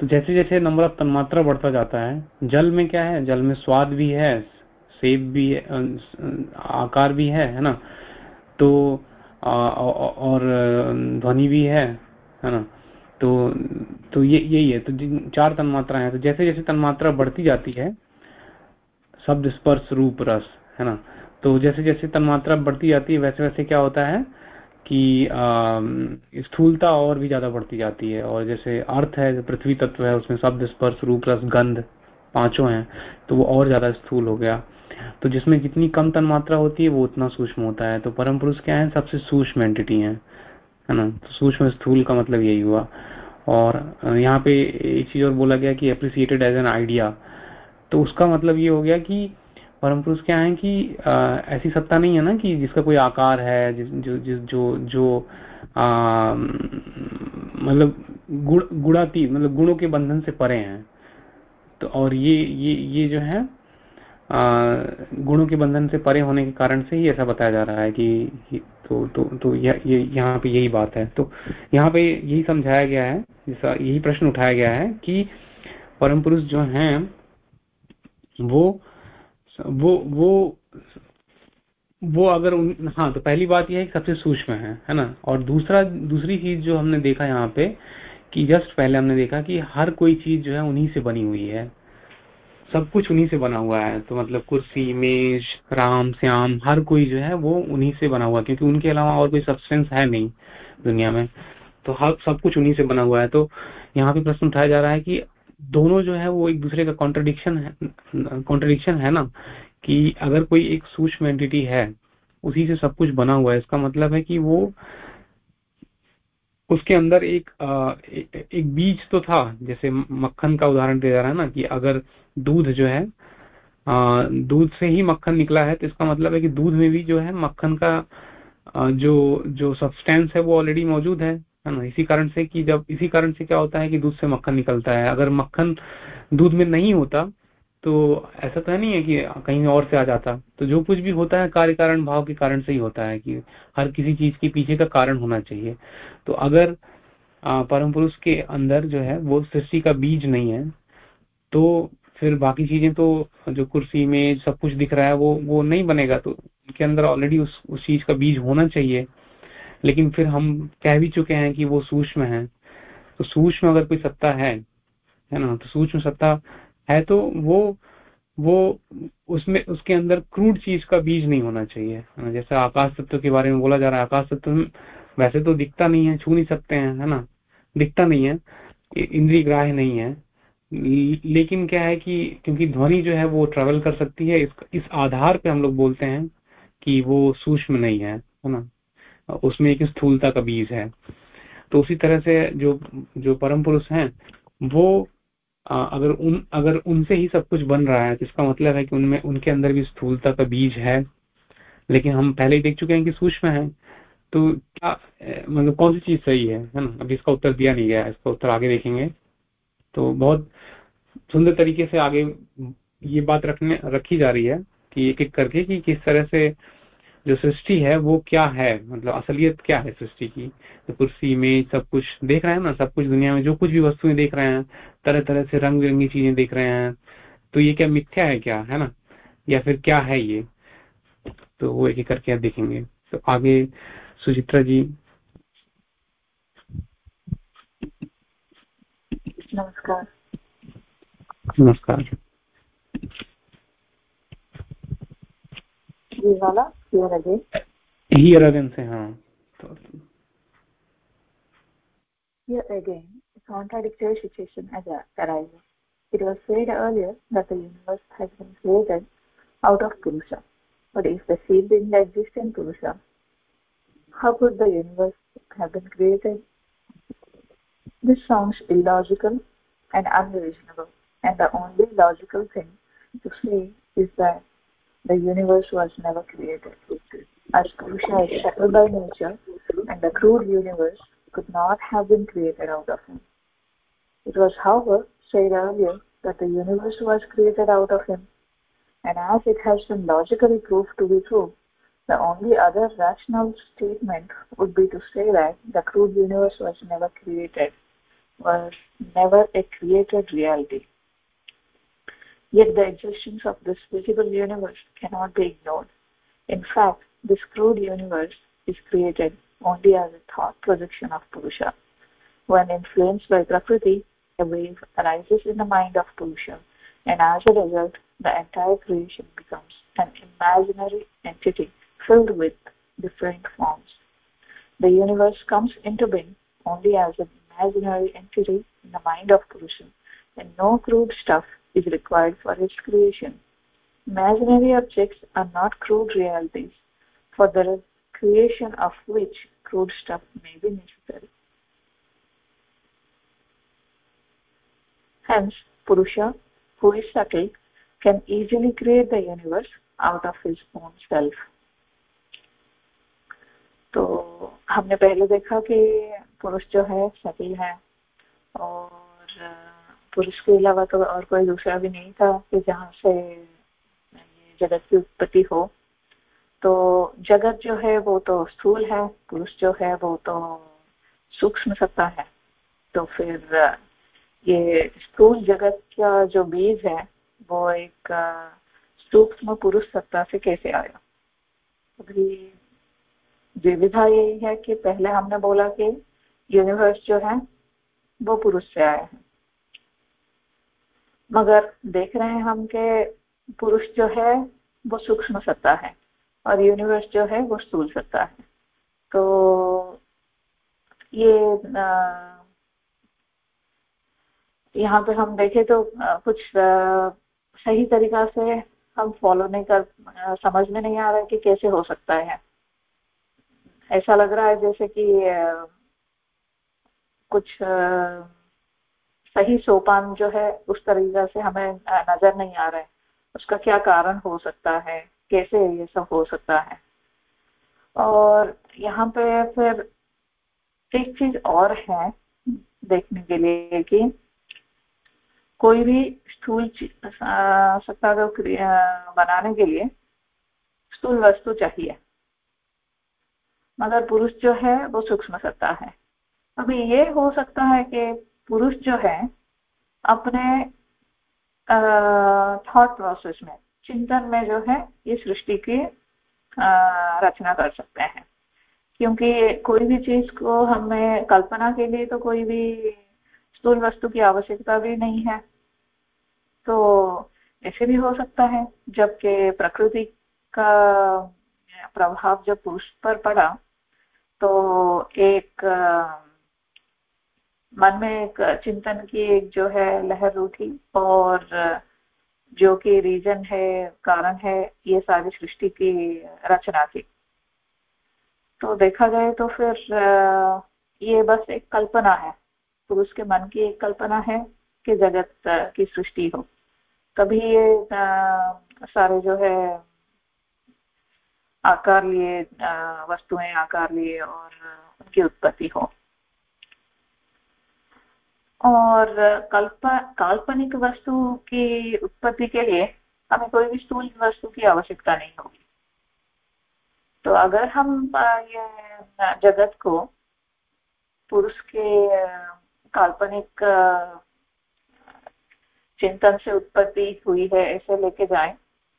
तो जैसे जैसे नंबर ऑफ़ तन्मात्रा बढ़ता जाता है जल में क्या है? जल में स्वाद भी है सेब भी है आकार भी है है ना? तो और ध्वनि भी है है ना? तो तो ये यही है तो चार तन्मात्रा है तो जैसे जैसे तन्मात्रा बढ़ती जाती है, शब्द स्पर्श रूप रस, है ना? तो जैसे जैसे तन्मात्रा बढ़ती जाती है, वैसे वैसे क्या होता है कि स्थूलता और भी ज़्यादा बढ़ती जाती है। और जैसे अर्थ है पृथ्वी तत्व है, उसमें शब्द स्पर्श रूप रस, गंध, पाँचों हैं तो वो और ज़्यादा स्थूल हो गया। तो जिसमें जितनी कम तन मात्रा होती है वो उतना सूक्ष्म होता है। तो परम पुरुष क्या है? सबसे सूक्ष्म एंटिटी है है ना? तो सूक्ष्म स्थूल का मतलब यही हुआ। और यहाँ पे एक चीज़ और बोला गया कि अप्रिसिएटेड एज एन आइडिया तो उसका मतलब ये हो गया कि परम पुरुष क्या है कि आ, ऐसी सत्ता नहीं है ना कि जिसका कोई आकार है जिस, जो जो जो, जो मतलब गुड़ गुड़ाती मतलब गुणों के बंधन से परे हैं। तो और ये ये ये जो है गुणों के बंधन से परे होने के कारण से ही ऐसा बताया जा रहा है कि तो तो तो ये यहाँ पे यही बात है। तो यहाँ पे यही समझाया गया है, जैसा यही प्रश्न उठाया गया है कि परम पुरुष जो हैं, वो वो वो वो अगर उन हाँ तो पहली बात यह है सबसे सूक्ष्म है है ना? और दूसरा दूसरी चीज़ जो हमने देखा यहाँ पे कि जस्ट पहले हमने देखा कि हर कोई चीज़ जो है उन्हीं से बनी हुई है। सब कुछ उन्हीं से बना हुआ है। तो मतलब कुर्सी, मेज, राम, श्याम, हर कोई जो है वो उन्हीं से बना हुआ है, क्योंकि उनके अलावा और कोई सब्सटेंस है नहीं दुनिया में। तो हर, सब कुछ उन्हीं से बना हुआ है। तो यहाँ पे प्रश्न उठाया जा रहा है कि दोनों जो है वो एक दूसरे का कॉन्ट्रडिक्शन है कॉन्ट्रडिक्शन है ना? कि अगर कोई एक सूक्ष्म एंटिटी है, उसी से सब कुछ बना हुआ है, इसका मतलब है कि वो उसके अंदर एक आ, एक बीज तो था जैसे मक्खन का उदाहरण दिया जा रहा है ना कि अगर दूध जो है दूध से ही मक्खन निकला है तो इसका मतलब है कि दूध में भी जो है मक्खन का आ, जो जो सब्सटेंस है वो ऑलरेडी मौजूद है है ना? इसी कारण से कि जब इसी कारण से क्या होता है कि दूध से मक्खन निकलता है। अगर मक्खन दूध में नहीं होता तो ऐसा तो नहीं है कि कहीं और से आ जाता। तो जो कुछ भी होता है कार्य कारण, भाव के कारण से ही होता है कि हर किसी चीज़ के पीछे का कारण होना चाहिए। तो अगर परम पुरुष के अंदर जो है वो सृष्टि का बीज नहीं है तो फिर बाकी चीज़ें तो जो कुर्सी में सब कुछ दिख रहा है, वो वो नहीं बनेगा। तो उनके अंदर ऑलरेडी उस उस चीज़ का बीज होना चाहिए। लेकिन फिर हम कह भी चुके हैं कि वो सूक्ष्म है। तो सूक्ष्म अगर कोई सत्ता है है ना? तो सूक्ष्म सत्ता है तो वो वो उसमें उसके अंदर क्रूड चीज़ का बीज नहीं होना चाहिए जैसे आकाश तत्व के बारे में बोला जा रहा है आकाश तत्व वैसे तो दिखता नहीं है छू नहीं सकते हैं है ना? दिखता नहीं है इंद्रिय ग्राह्य नहीं है। लेकिन क्या है कि क्योंकि ध्वनि जो है वो ट्रेवल कर सकती है इस, इस आधार पे हम लोग बोलते हैं कि वो सूक्ष्म नहीं है है ना? उसमें एक स्थूलता का बीज है। तो उसी तरह से जो जो परम पुरुष हैं वो अगर उन, अगर उनसे ही सब कुछ बन रहा है तो इसका मतलब है कि उनमें, उनके अंदर भी स्थूलता का बीज है। लेकिन हम पहले ही देख चुके हैं कि सूक्ष्म है। तो क्या मतलब कौन सी चीज़ सही है है ना? अभी इसका उत्तर दिया नहीं गया इसका उत्तर आगे देखेंगे। तो बहुत सुंदर तरीके से आगे ये बात रखने, रखी जा रही है कि एक एक करके कि किस तरह से जो सृष्टि है वो क्या है? मतलब असलियत क्या है सृष्टि की? तो कुर्सी में सब कुछ देख रहे हैं ना? सब कुछ दुनिया में जो कुछ भी वस्तुएँ देख रहे हैं तरह तरह से रंग बिरंगी चीज़ें देख रहे हैं। तो ये क्या मिथ्या है क्या? है ना? या फिर क्या है ये? तो वो एक एक करके देखेंगे। तो आगे सुचित्रा जी। नमस्कार। नमस्कार। ये वाला हियर अगेन हियर अगेन से हाँ तो Here again, a contradictory situation arises. It was said earlier that the universe has been created out of Purusha. But if the seed didn't exist in Purusha, how could the universe have been created? This sounds illogical and unreasonable, and the only logical thing to say is that the universe was never created. As Purusha is settled by nature, and the crude universe could not have been created out of him. It was, however, said earlier that the universe was created out of him, and as it has been logically proved to be true, the only other rational statement would be to say that the crude universe was never created, was never a created reality. Yet the existence of this visible universe cannot be ignored. In fact, this crude universe is created only as a thought projection of Purusha. When influenced by Prakriti, a wave arises in the mind of Purusha, and as a result, the entire creation becomes an imaginary entity filled with different forms. The universe comes into being only as an imaginary entity in the mind of Purusha, and no crude stuff is required for its creation. Imaginary objects are not crude realities, for the creation of which crude stuff may be necessary. Hence, Purusha, who is subtle, can easily create the universe out of his own self. तो हमने पहले देखा कि पुरुष जो है सती है और पुरुष के अलावा तो और कोई दूसरा भी नहीं था कि जहाँ से जगत की उत्पत्ति हो। तो जगत जो है वो तो स्थूल है, पुरुष जो है वो तो सूक्ष्म सत्ता है। तो फिर, ये स्थूल जगत का जो बीज है, वो एक सूक्ष्म पुरुष सत्ता से कैसे आया? अभी विविधा यही है कि पहले हमने बोला कि यूनिवर्स जो है, वो पुरुष से आया है। मगर देख रहे हैं हम के पुरुष जो है, वो सूक्ष्म सत्ता है और यूनिवर्स जो है, वो स्थूल सत्ता है। तो ये यहाँ पे हम देखें तो कुछ सही तरीका से हम फॉलो नहीं कर समझ में नहीं आ रहा है कि कैसे हो सकता है। ऐसा लग रहा है जैसे कि कुछ सही सोपान जो है, उस तरीका से हमें नज़र नहीं आ रहा उसका क्या कारण हो सकता है? कैसे ये सब हो सकता है? और यहाँ पे फिर एक चीज़ और है देखने के लिए कि कोई भी स्थूल सत्ता को बनाने के लिए स्थूल वस्तु चाहिए। मगर पुरुष जो है, वो सूक्ष्म सत्ता है। अभी ये हो सकता है कि पुरुष जो है, अपने थॉट प्रोसेस में, चिंतन में जो है, ये सृष्टि की रचना कर सकते हैं। क्योंकि कोई भी चीज़ को हमें कल्पना के लिए तो कोई भी स्थूल वस्तु की आवश्यकता भी नहीं है। तो ऐसे भी हो सकता है, जबकि प्रकृति का प्रभाव जब पुरुष पर पड़ा तो एक मन में एक चिंतन की एक जो है लहर उठी और जो कि रीजन है, कारण है, ये सारी सृष्टि की रचना की। तो देखा जाए तो फिर ये बस एक कल्पना है। पुरुष के मन की एक कल्पना है कि जगत की सृष्टि हो। तभी ये सारे जो है, आकार लिए वस्तुएँ आकार लिए और उनकी उत्पत्ति हो। और कल्प, काल्पनिक वस्तु की उत्पत्ति के लिए हमें कोई भी स्थूल वस्तु की आवश्यकता नहीं होगी। तो अगर हम ये जगत को पुरुष के काल्पनिक चिंतन से उत्पत्ति हुई है ऐसे लेके जाएँ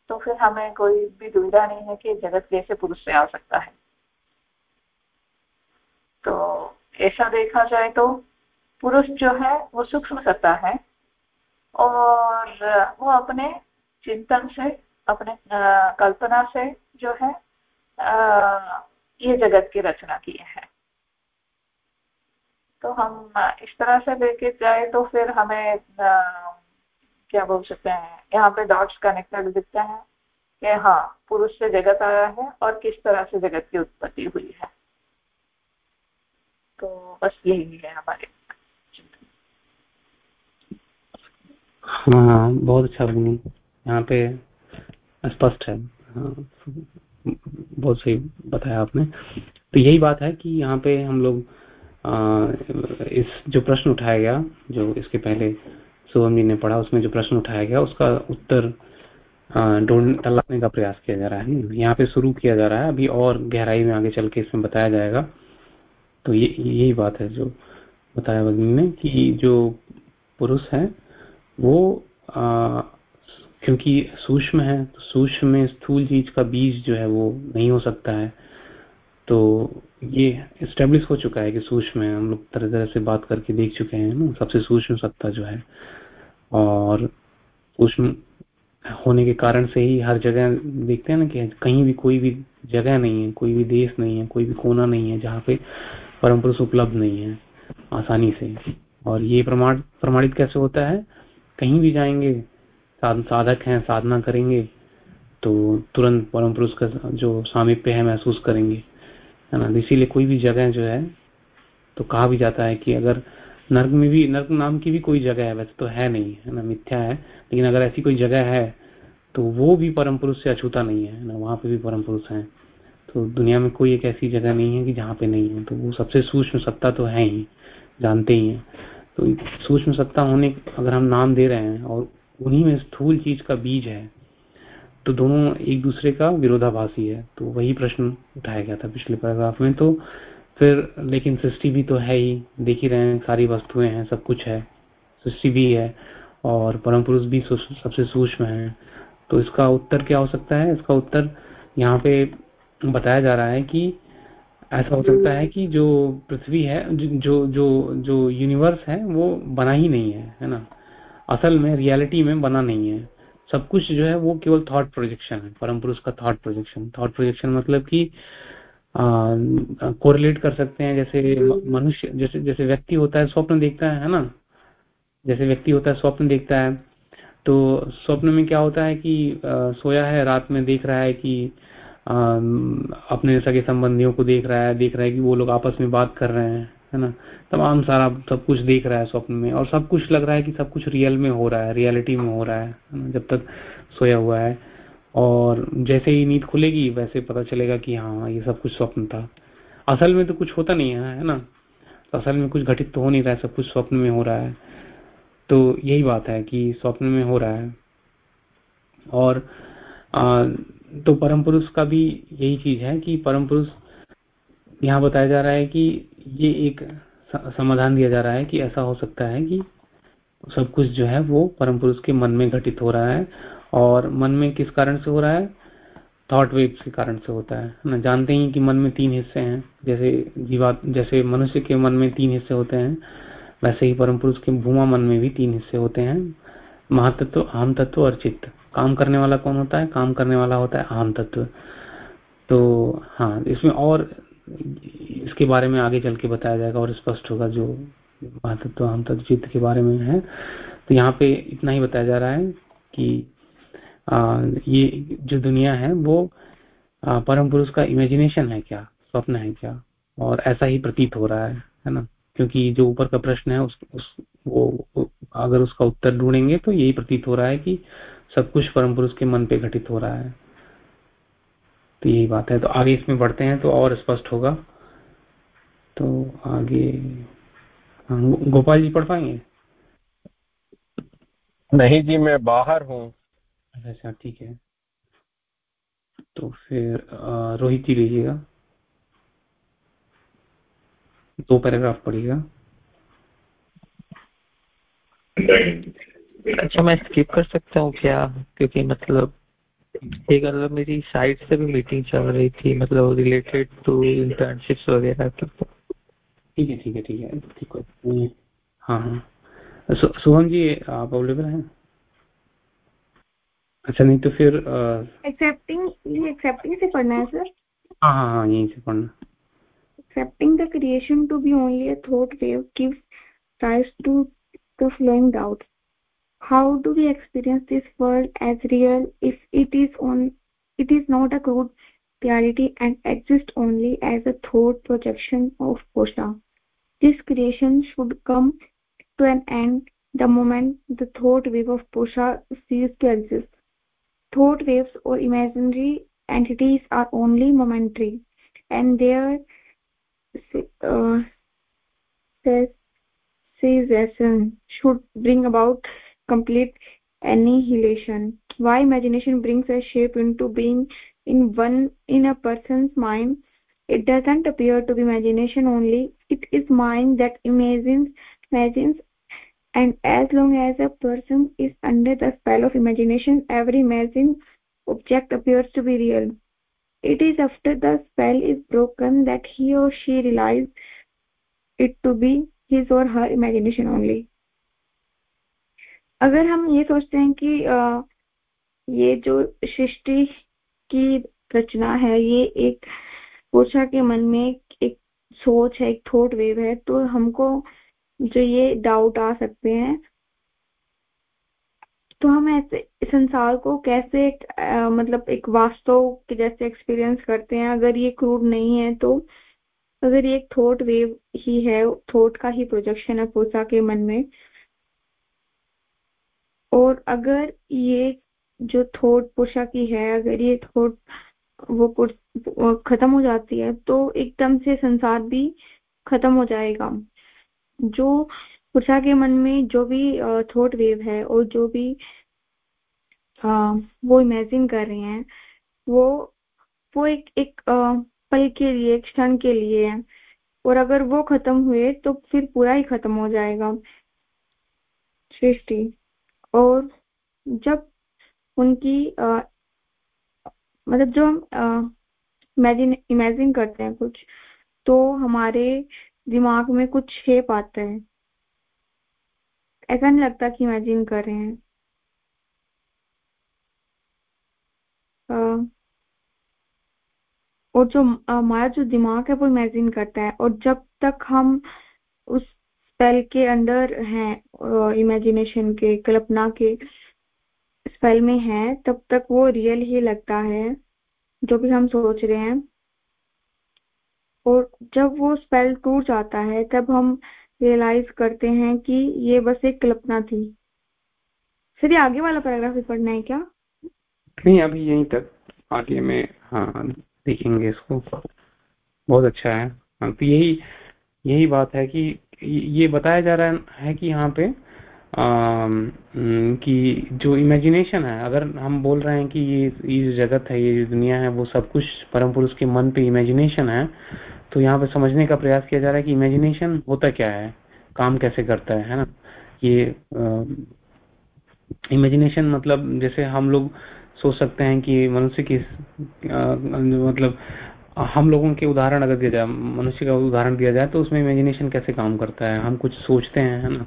तो फिर हमें कोई भी दुविधा नहीं है कि जगत कैसे पुरुष से आ सकता है। तो ऐसा देखा जाए तो पुरुष जो है, वो सूक्ष्म सत्ता है और वो अपने चिंतन से, अपने कल्पना से जो है ये जगत की रचना किए हैं। तो हम इस तरह से लेके जाए तो फिर हमें क्या बोल सकते हैं, यहाँ पे डॉट्स कनेक्टेड दिखते हैं कि हाँ पुरुष से जगत आया है और किस तरह से जगत की उत्पत्ति हुई है। तो बस यही है हमारे हाँ बहुत अच्छा बनी यहाँ पे स्पष्ट है। हाँ, बहुत सही बताया आपने। तो यही बात है कि यहाँ पे हम लोग इस जो प्रश्न उठाया गया जो इसके पहले शुभम जी ने पढ़ा उसमें जो प्रश्न उठाया गया उसका उत्तर तलाशने का प्रयास किया जा रहा है। यहाँ पे शुरू किया जा रहा है। अभी और गहराई में आगे चल के इसमें बताया जाएगा। तो ये यही बात है जो बताया भगनी ने कि जो पुरुष है वो आ, क्योंकि सूक्ष्म है तो सूक्ष्म में स्थूल चीज़ का बीज जो है वो नहीं हो सकता है। तो ये स्टेब्लिश हो चुका है कि सूक्ष्म है। हम लोग तरह तरह से बात करके देख चुके हैं ना सबसे सूक्ष्म सत्ता जो है। और सूक्ष्म होने के कारण से ही हर जगह देखते हैं ना कि कहीं भी कोई भी जगह नहीं है कोई भी देश नहीं है कोई भी कोना नहीं है जहाँ पे परम पुरुष उपलब्ध नहीं है आसानी से। और ये प्रमाण प्रमाणित कैसे होता है? कहीं भी जाएँगे साधक हैं, साधना करेंगे तो तुरंत परम पुरुष का जो सामिप्य है महसूस करेंगे, है ना? इसीलिए कोई भी जगह जो है तो कहा भी जाता है कि अगर नर्क में भी, नर्क नाम की भी कोई जगह है, वैसे तो है नहीं, है ना? मिथ्या है, लेकिन अगर ऐसी कोई जगह है तो वो भी परम पुरुष से अछूता नहीं है ना? वहाँ पे भी परम पुरुष है। तो दुनिया में कोई एक ऐसी जगह नहीं है कि जहाँ पे नहीं है तो वो सबसे सूक्ष्म सत्ता तो है ही, जानते ही है। तो सूक्ष्म सत्ता होने अगर हम नाम दे रहे हैं और उन्हीं में स्थूल चीज़ का बीज है तो दोनों एक दूसरे का विरोधाभासी है। तो वही प्रश्न उठाया गया था पिछले पैराग्राफ में। तो फिर लेकिन सृष्टि भी तो है ही। देख ही रहे हैं, सारी वस्तुएँ हैं, सब कुछ है। सृष्टि भी है और परम पुरुष भी सबसे सूक्ष्म है। तो इसका उत्तर क्या हो सकता है? इसका उत्तर यहाँ पे बताया जा रहा है कि ऐसा हो सकता है कि जो पृथ्वी है जो जो जो यूनिवर्स है वो बना ही नहीं है है ना? असल में रियलिटी में बना नहीं है। सब कुछ जो है वो केवल थॉट प्रोजेक्शन है परम पुरुष का थॉट प्रोजेक्शन थॉट प्रोजेक्शन मतलब कि कोरिलेट कर सकते हैं जैसे मनुष्य जैसे जैसे व्यक्ति होता है स्वप्न देखता है है ना? जैसे व्यक्ति होता है स्वप्न देखता है तो स्वप्न में क्या होता है कि आ, सोया है रात में देख रहा है कि अपने सगे संबंधियों को देख रहा है देख रहा है कि वो लोग आपस में बात कर रहे हैं है ना? तमाम सारा सब कुछ देख रहा है स्वप्न में और सब कुछ लग रहा है कि सब कुछ रियल में हो रहा है रियलिटी में हो रहा है जब तक सोया हुआ है और जैसे ही नींद खुलेगी वैसे पता चलेगा कि हाँ ये सब कुछ स्वप्न था। असल में तो कुछ होता नहीं है है ना? तो असल में कुछ घटित तो हो नहीं रहा है सब कुछ स्वप्न में हो रहा है। तो यही बात है कि स्वप्न में हो रहा है और आ, तो परम पुरुष का भी यही चीज़ है कि परम पुरुष यहाँ बताया जा रहा है कि ये एक समाधान दिया जा रहा है कि ऐसा हो सकता है कि सब कुछ जो है वो परम पुरुष के मन में घटित हो रहा है और मन में किस कारण से हो रहा है? थॉट वेव के कारण से होता है। ना, जानते ही कि मन में तीन हिस्से हैं। जैसे जीवा, जैसे मनुष्य के मन में तीन हिस्से होते हैं, वैसे ही परम पुरुष के भूमा मन में भी तीन हिस्से होते हैं। महातत्व, आम तत्व और चित्त। काम करने वाला कौन होता है? काम करने वाला होता है आम तत्व। तो हाँ इसमें और इसके बारे में आगे चल के बताया जाएगा और स्पष्ट होगा जो महातत्व आम तत्व चित्त के बारे में है। तो यहाँ पे इतना ही बताया जा रहा है कि आ, ये जो दुनिया है वो परम पुरुष का इमेजिनेशन है क्या? स्वप्न है क्या? और ऐसा ही प्रतीत हो रहा है है ना? क्योंकि जो ऊपर का प्रश्न है उस, उस वो अगर उसका उत्तर ढूंढेंगे तो यही प्रतीत हो रहा है कि सब कुछ परम पुरुष के मन पे घटित हो रहा है। तो यही बात है। तो आगे इसमें बढ़ते हैं तो और स्पष्ट होगा। तो आगे हाँ, गोपाल जी पढ़ पाएँगे? नहीं जी मैं बाहर हूँ। अच्छा अच्छा ठीक है। तो फिर रोहित जी लीजिएगा। दो पैराग्राफ पढ़िएगा। अच्छा मैं स्किप कर सकता हूँ क्या? क्योंकि मतलब एक मतलब मेरी साइड से भी मीटिंग चल रही थी मतलब रिलेटेड टू इंटर्नशिप्स वगैरह ठीक है ठीक है ठीक है ठीक है। हाँ हाँ। शुभम जी आप अवेलेबल हैं? अच्छा नहीं तो फिर एक्सेप्टिंग ये एक्सेप्टिंग से पढ़ना है सर हाँ हाँ हाँ यहीं से पढ़ना। Accepting the creation to be only a thought wave gives rise to the flowing doubt. How do we experience this world as real if it is on it is not a crude reality and exists only as a thought projection of kosha this creation should come to an end the moment the thought wave of Pusha ceases to exist. thought waves or imaginary entities are only momentary and their uh, cessation should bring about complete annihilation. Why imagination brings a shape into being in one in a person's mind? It doesn't appear to be imagination only. It is mind that imagines imagines and as long as a person is under the spell of imagination every imagined object appears to be real. It is after the spell is broken that he or she realizes it to be his or her imagination only अगर हम ये सोचते हैं कि आ, ये जो सृष्टि की रचना है ये एक पोषा के मन में एक सोच है एक थॉट वेव है तो हमको जो ये डाउट आ सकते हैं। तो हम ऐसे संसार को कैसे एक, आ, मतलब एक वास्तव के जैसे एक्सपीरियंस करते हैं अगर ये क्रूड नहीं है तो अगर ये एक थॉट वेव ही है थॉट का ही प्रोजेक्शन है पोसा के मन में और अगर ये जो थोट पुषा की है अगर ये थोट वो खत्म हो जाती है तो एकदम से संसार भी खत्म हो जाएगा। जो पुरुषा के मन में जो भी थॉट वेव है और जो भी आ, वो इमेजिन कर रहे हैं वो वो एक एक पल के लिए एक क्षण के लिए है। और अगर वो खत्म हुए तो फिर पूरा ही खत्म हो जाएगा। सृष्टि। और जब उनकी आ, मतलब जो हम इमेजिन इमेजिन करते हैं कुछ तो हमारे दिमाग में कुछ शेप आता है। ऐसा नहीं लगता कि इमेजिन कर रहे हैं। और जो हमारा जो दिमाग है वो इमेजिन करता है और जब तक हम उस स्पेल के अंडर हैं इमेजिनेशन के, कल्पना के स्पेल में हैं, तब तक वो रियल ही लगता है, जो भी हम सोच रहे हैं। और जब वो स्पेल टूट जाता है, तब हम रियलाइज़ करते हैं कि ये बस एक कल्पना थी। फिर आगे वाला पैराग्राफ भी पढ़ना है क्या? नहीं, अभी यहीं तक। आगे में हाँ देखेंगे इसको। बहुत अच्छा है। हाँ तो यही यही बात है कि ये बताया जा रहा है कि यहाँ पे आ, कि जो इमेजिनेशन है अगर हम बोल रहे हैं कि ये ये जगत है ये दुनिया है वो सब कुछ परम पुरुष के मन पे इमेजिनेशन है तो यहाँ पे समझने का प्रयास किया जा रहा है कि इमेजिनेशन होता क्या है काम कैसे करता है है ना? ये इमेजिनेशन मतलब जैसे हम लोग सोच सकते हैं कि मनुष्य की मतलब हम लोगों के उदाहरण अगर दिया जाए, मनुष्य का उदाहरण दिया जाए तो उसमें इमेजिनेशन कैसे काम करता है? हम कुछ सोचते हैं, है ना?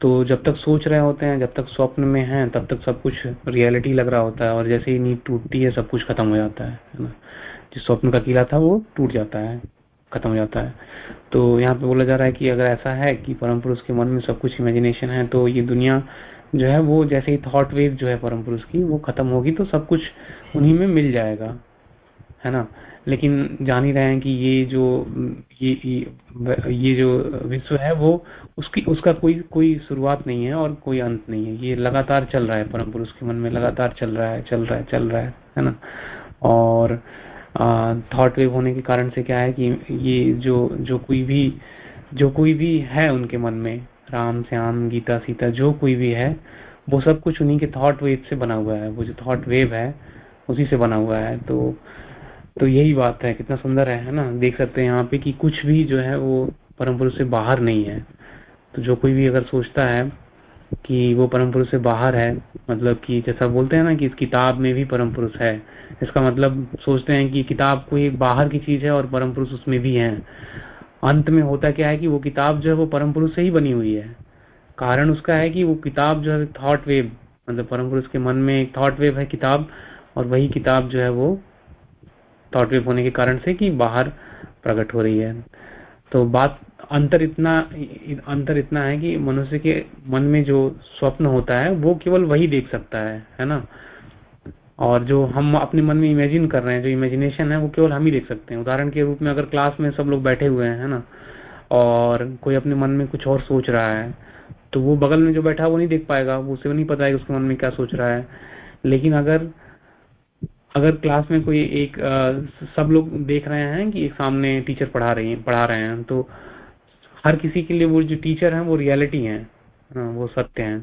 तो जब तक सोच रहे होते हैं, जब तक स्वप्न में हैं, तब तक सब कुछ रियलिटी लग रहा होता है और जैसे ही नींद टूटती है, सब कुछ खत्म हो जाता है ना? जो स्वप्न का किला था, वो टूट जाता है, खत्म हो जाता है। तो यहाँ पे बोला जा रहा है कि अगर ऐसा है कि परम पुरुष के मन में सब कुछ इमेजिनेशन है तो ये दुनिया जो है, वो जैसे ही थॉट वेव जो है परम पुरुष की, वो खत्म होगी तो सब कुछ उन्हीं में मिल जाएगा, है ना? लेकिन जान ही रहे हैं कि ये जो, ये ये जो विश्व है वो उसकी, उसका कोई कोई शुरुआत नहीं है और कोई अंत नहीं है। ये लगातार चल रहा है परम पुरुष के मन में, लगातार चल रहा है, चल रहा है, चल रहा है है ना? और थॉट वेव होने के कारण से क्या है कि ये जो जो कोई भी, जो कोई भी है उनके मन में, राम, श्याम, गीता, सीता, जो कोई भी है, वो सब कुछ उन्हीं के थॉट वेव से बना हुआ है। वो जो थॉट वेव है, उसी से बना हुआ है। तो तो यही बात है, कितना सुंदर है है ना? देख सकते हैं यहाँ पे कि कुछ भी जो है वो परम पुरुष से बाहर नहीं है। तो जो कोई भी अगर सोचता है कि वो परम पुरुष से बाहर है मतलब कि जैसा बोलते हैं ना कि इस किताब में भी परम पुरुष है, इसका मतलब सोचते हैं कि किताब कोई बाहर की चीज़ है और परम पुरुष उसमें भी है। अंत में होता क्या है कि वो किताब जो है वो परम पुरुष से ही बनी हुई है। कारण उसका है कि वो किताब जो है थॉट वेव मतलब परम पुरुष के मन में एक थॉट वेव है किताब, और वही किताब जो है वो थॉट वेव होने के कारण से कि बाहर प्रकट हो रही है। तो बात अंतर इतना अंतर इतना है कि मनुष्य के मन में जो स्वप्न होता है, वो केवल वही देख सकता है है ना? और जो हम अपने मन में इमेजिन कर रहे हैं, जो इमेजिनेशन है, वो केवल हम ही देख सकते हैं। उदाहरण के रूप में अगर क्लास में सब लोग बैठे हुए हैं, है ना? और कोई अपने मन में कुछ और सोच रहा है तो वो बगल में जो बैठा वो नहीं देख पाएगा। वो उसे नहीं पता है कि उसके मन में क्या सोच रहा है। लेकिन अगर अगर क्लास में कोई एक आ, सब लोग देख रहे हैं कि सामने टीचर पढ़ा रही है पढ़ा रहे हैं तो हर किसी के लिए वो जो टीचर है वो रियलिटी है वो सत्य है।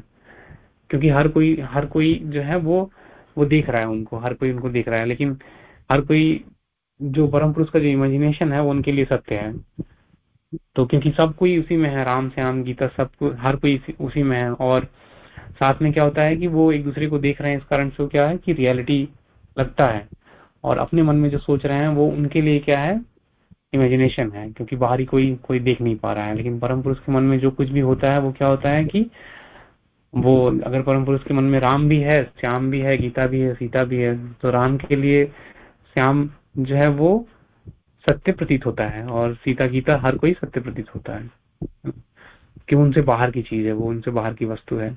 क्योंकि हर कोई हर कोई जो है वो वो देख रहा है उनको हर कोई उनको देख रहा है लेकिन हर कोई जो परम पुरुष का जो इमेजिनेशन है वो उनके लिए सत्य है। तो क्योंकि सब कोई उसी में है राम श्याम गीता सबको, हर कोई उसी में है और साथ में क्या होता है कि वो एक दूसरे को देख रहे हैं इस कारण से क्या है कि रियलिटी लगता है। और अपने मन में जो सोच रहे हैं, वो उनके लिए क्या है? इमेजिनेशन है, क्योंकि बाहरी कोई कोई देख नहीं पा रहा है। लेकिन परम पुरुष के मन में जो कुछ भी होता है, वो क्या होता है कि वो, अगर परम पुरुष के मन में राम भी है, श्याम भी है, गीता भी है, सीता भी है तो राम के लिए श्याम जो है, वो सत्य प्रतीत होता है। और सीता, गीता हर कोई सत्य प्रतीत होता है। कि उनसे बाहर की चीज़ है, वो उनसे बाहर की वस्तु है।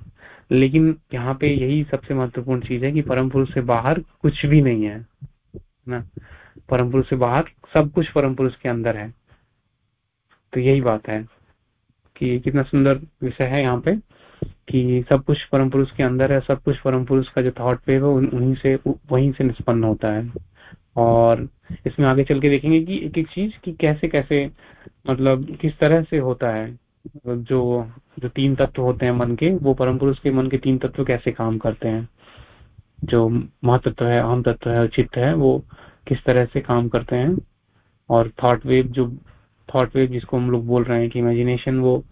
लेकिन यहाँ पे यही सबसे महत्वपूर्ण चीज़ है कि परम पुरुष से बाहर कुछ भी नहीं है ना? परम पुरुष से बाहर सब कुछ परम पुरुष के अंदर है। तो यही बात है कि कितना सुंदर विषय है यहाँ पे कि सब कुछ परम पुरुष के अंदर है, सब कुछ परम पुरुष का जो थॉट वेव है उन्हीं से वहीं से निष्पन्न होता है। और इसमें आगे चल के देखेंगे कि एक एक चीज़ कि कैसे कैसे मतलब किस तरह से होता है। जो जो तीन तत्व होते हैं मन के, वो परम पुरुष के मन के तीन तत्व कैसे काम करते हैं? जो महातत्व है, अहम तत्व है चित्त है, वो किस तरह से काम करते हैं? और थॉट वेव जो थॉट वेव जिसको हम लोग बोल रहे हैं कि इमेजिनेशन वो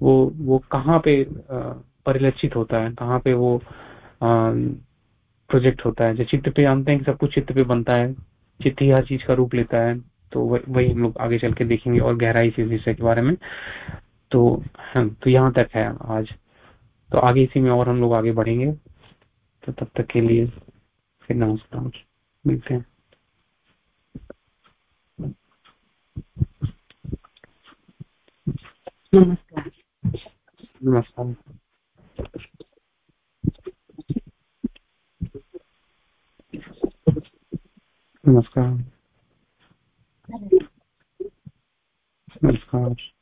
वो वो कहाँ पे परिलक्षित होता है? कहाँ पे वो प्रोजेक्ट होता है? जो चित्त पे जानते हैं कि सब कुछ चित्त पे बनता है। चित्त ही हर चीज़ का रूप लेता है। तो वही हम लोग आगे चल के देखेंगे और गहराई से इस विषय के बारे में। तो तो यहाँ तक है आज। तो आगे इसी में और हम लोग आगे बढ़ेंगे। तो तब तक के लिए फिर नमस्कार मिलते हैं। नमस्कार। नमस्कार। नमस्कार। नमस्कार।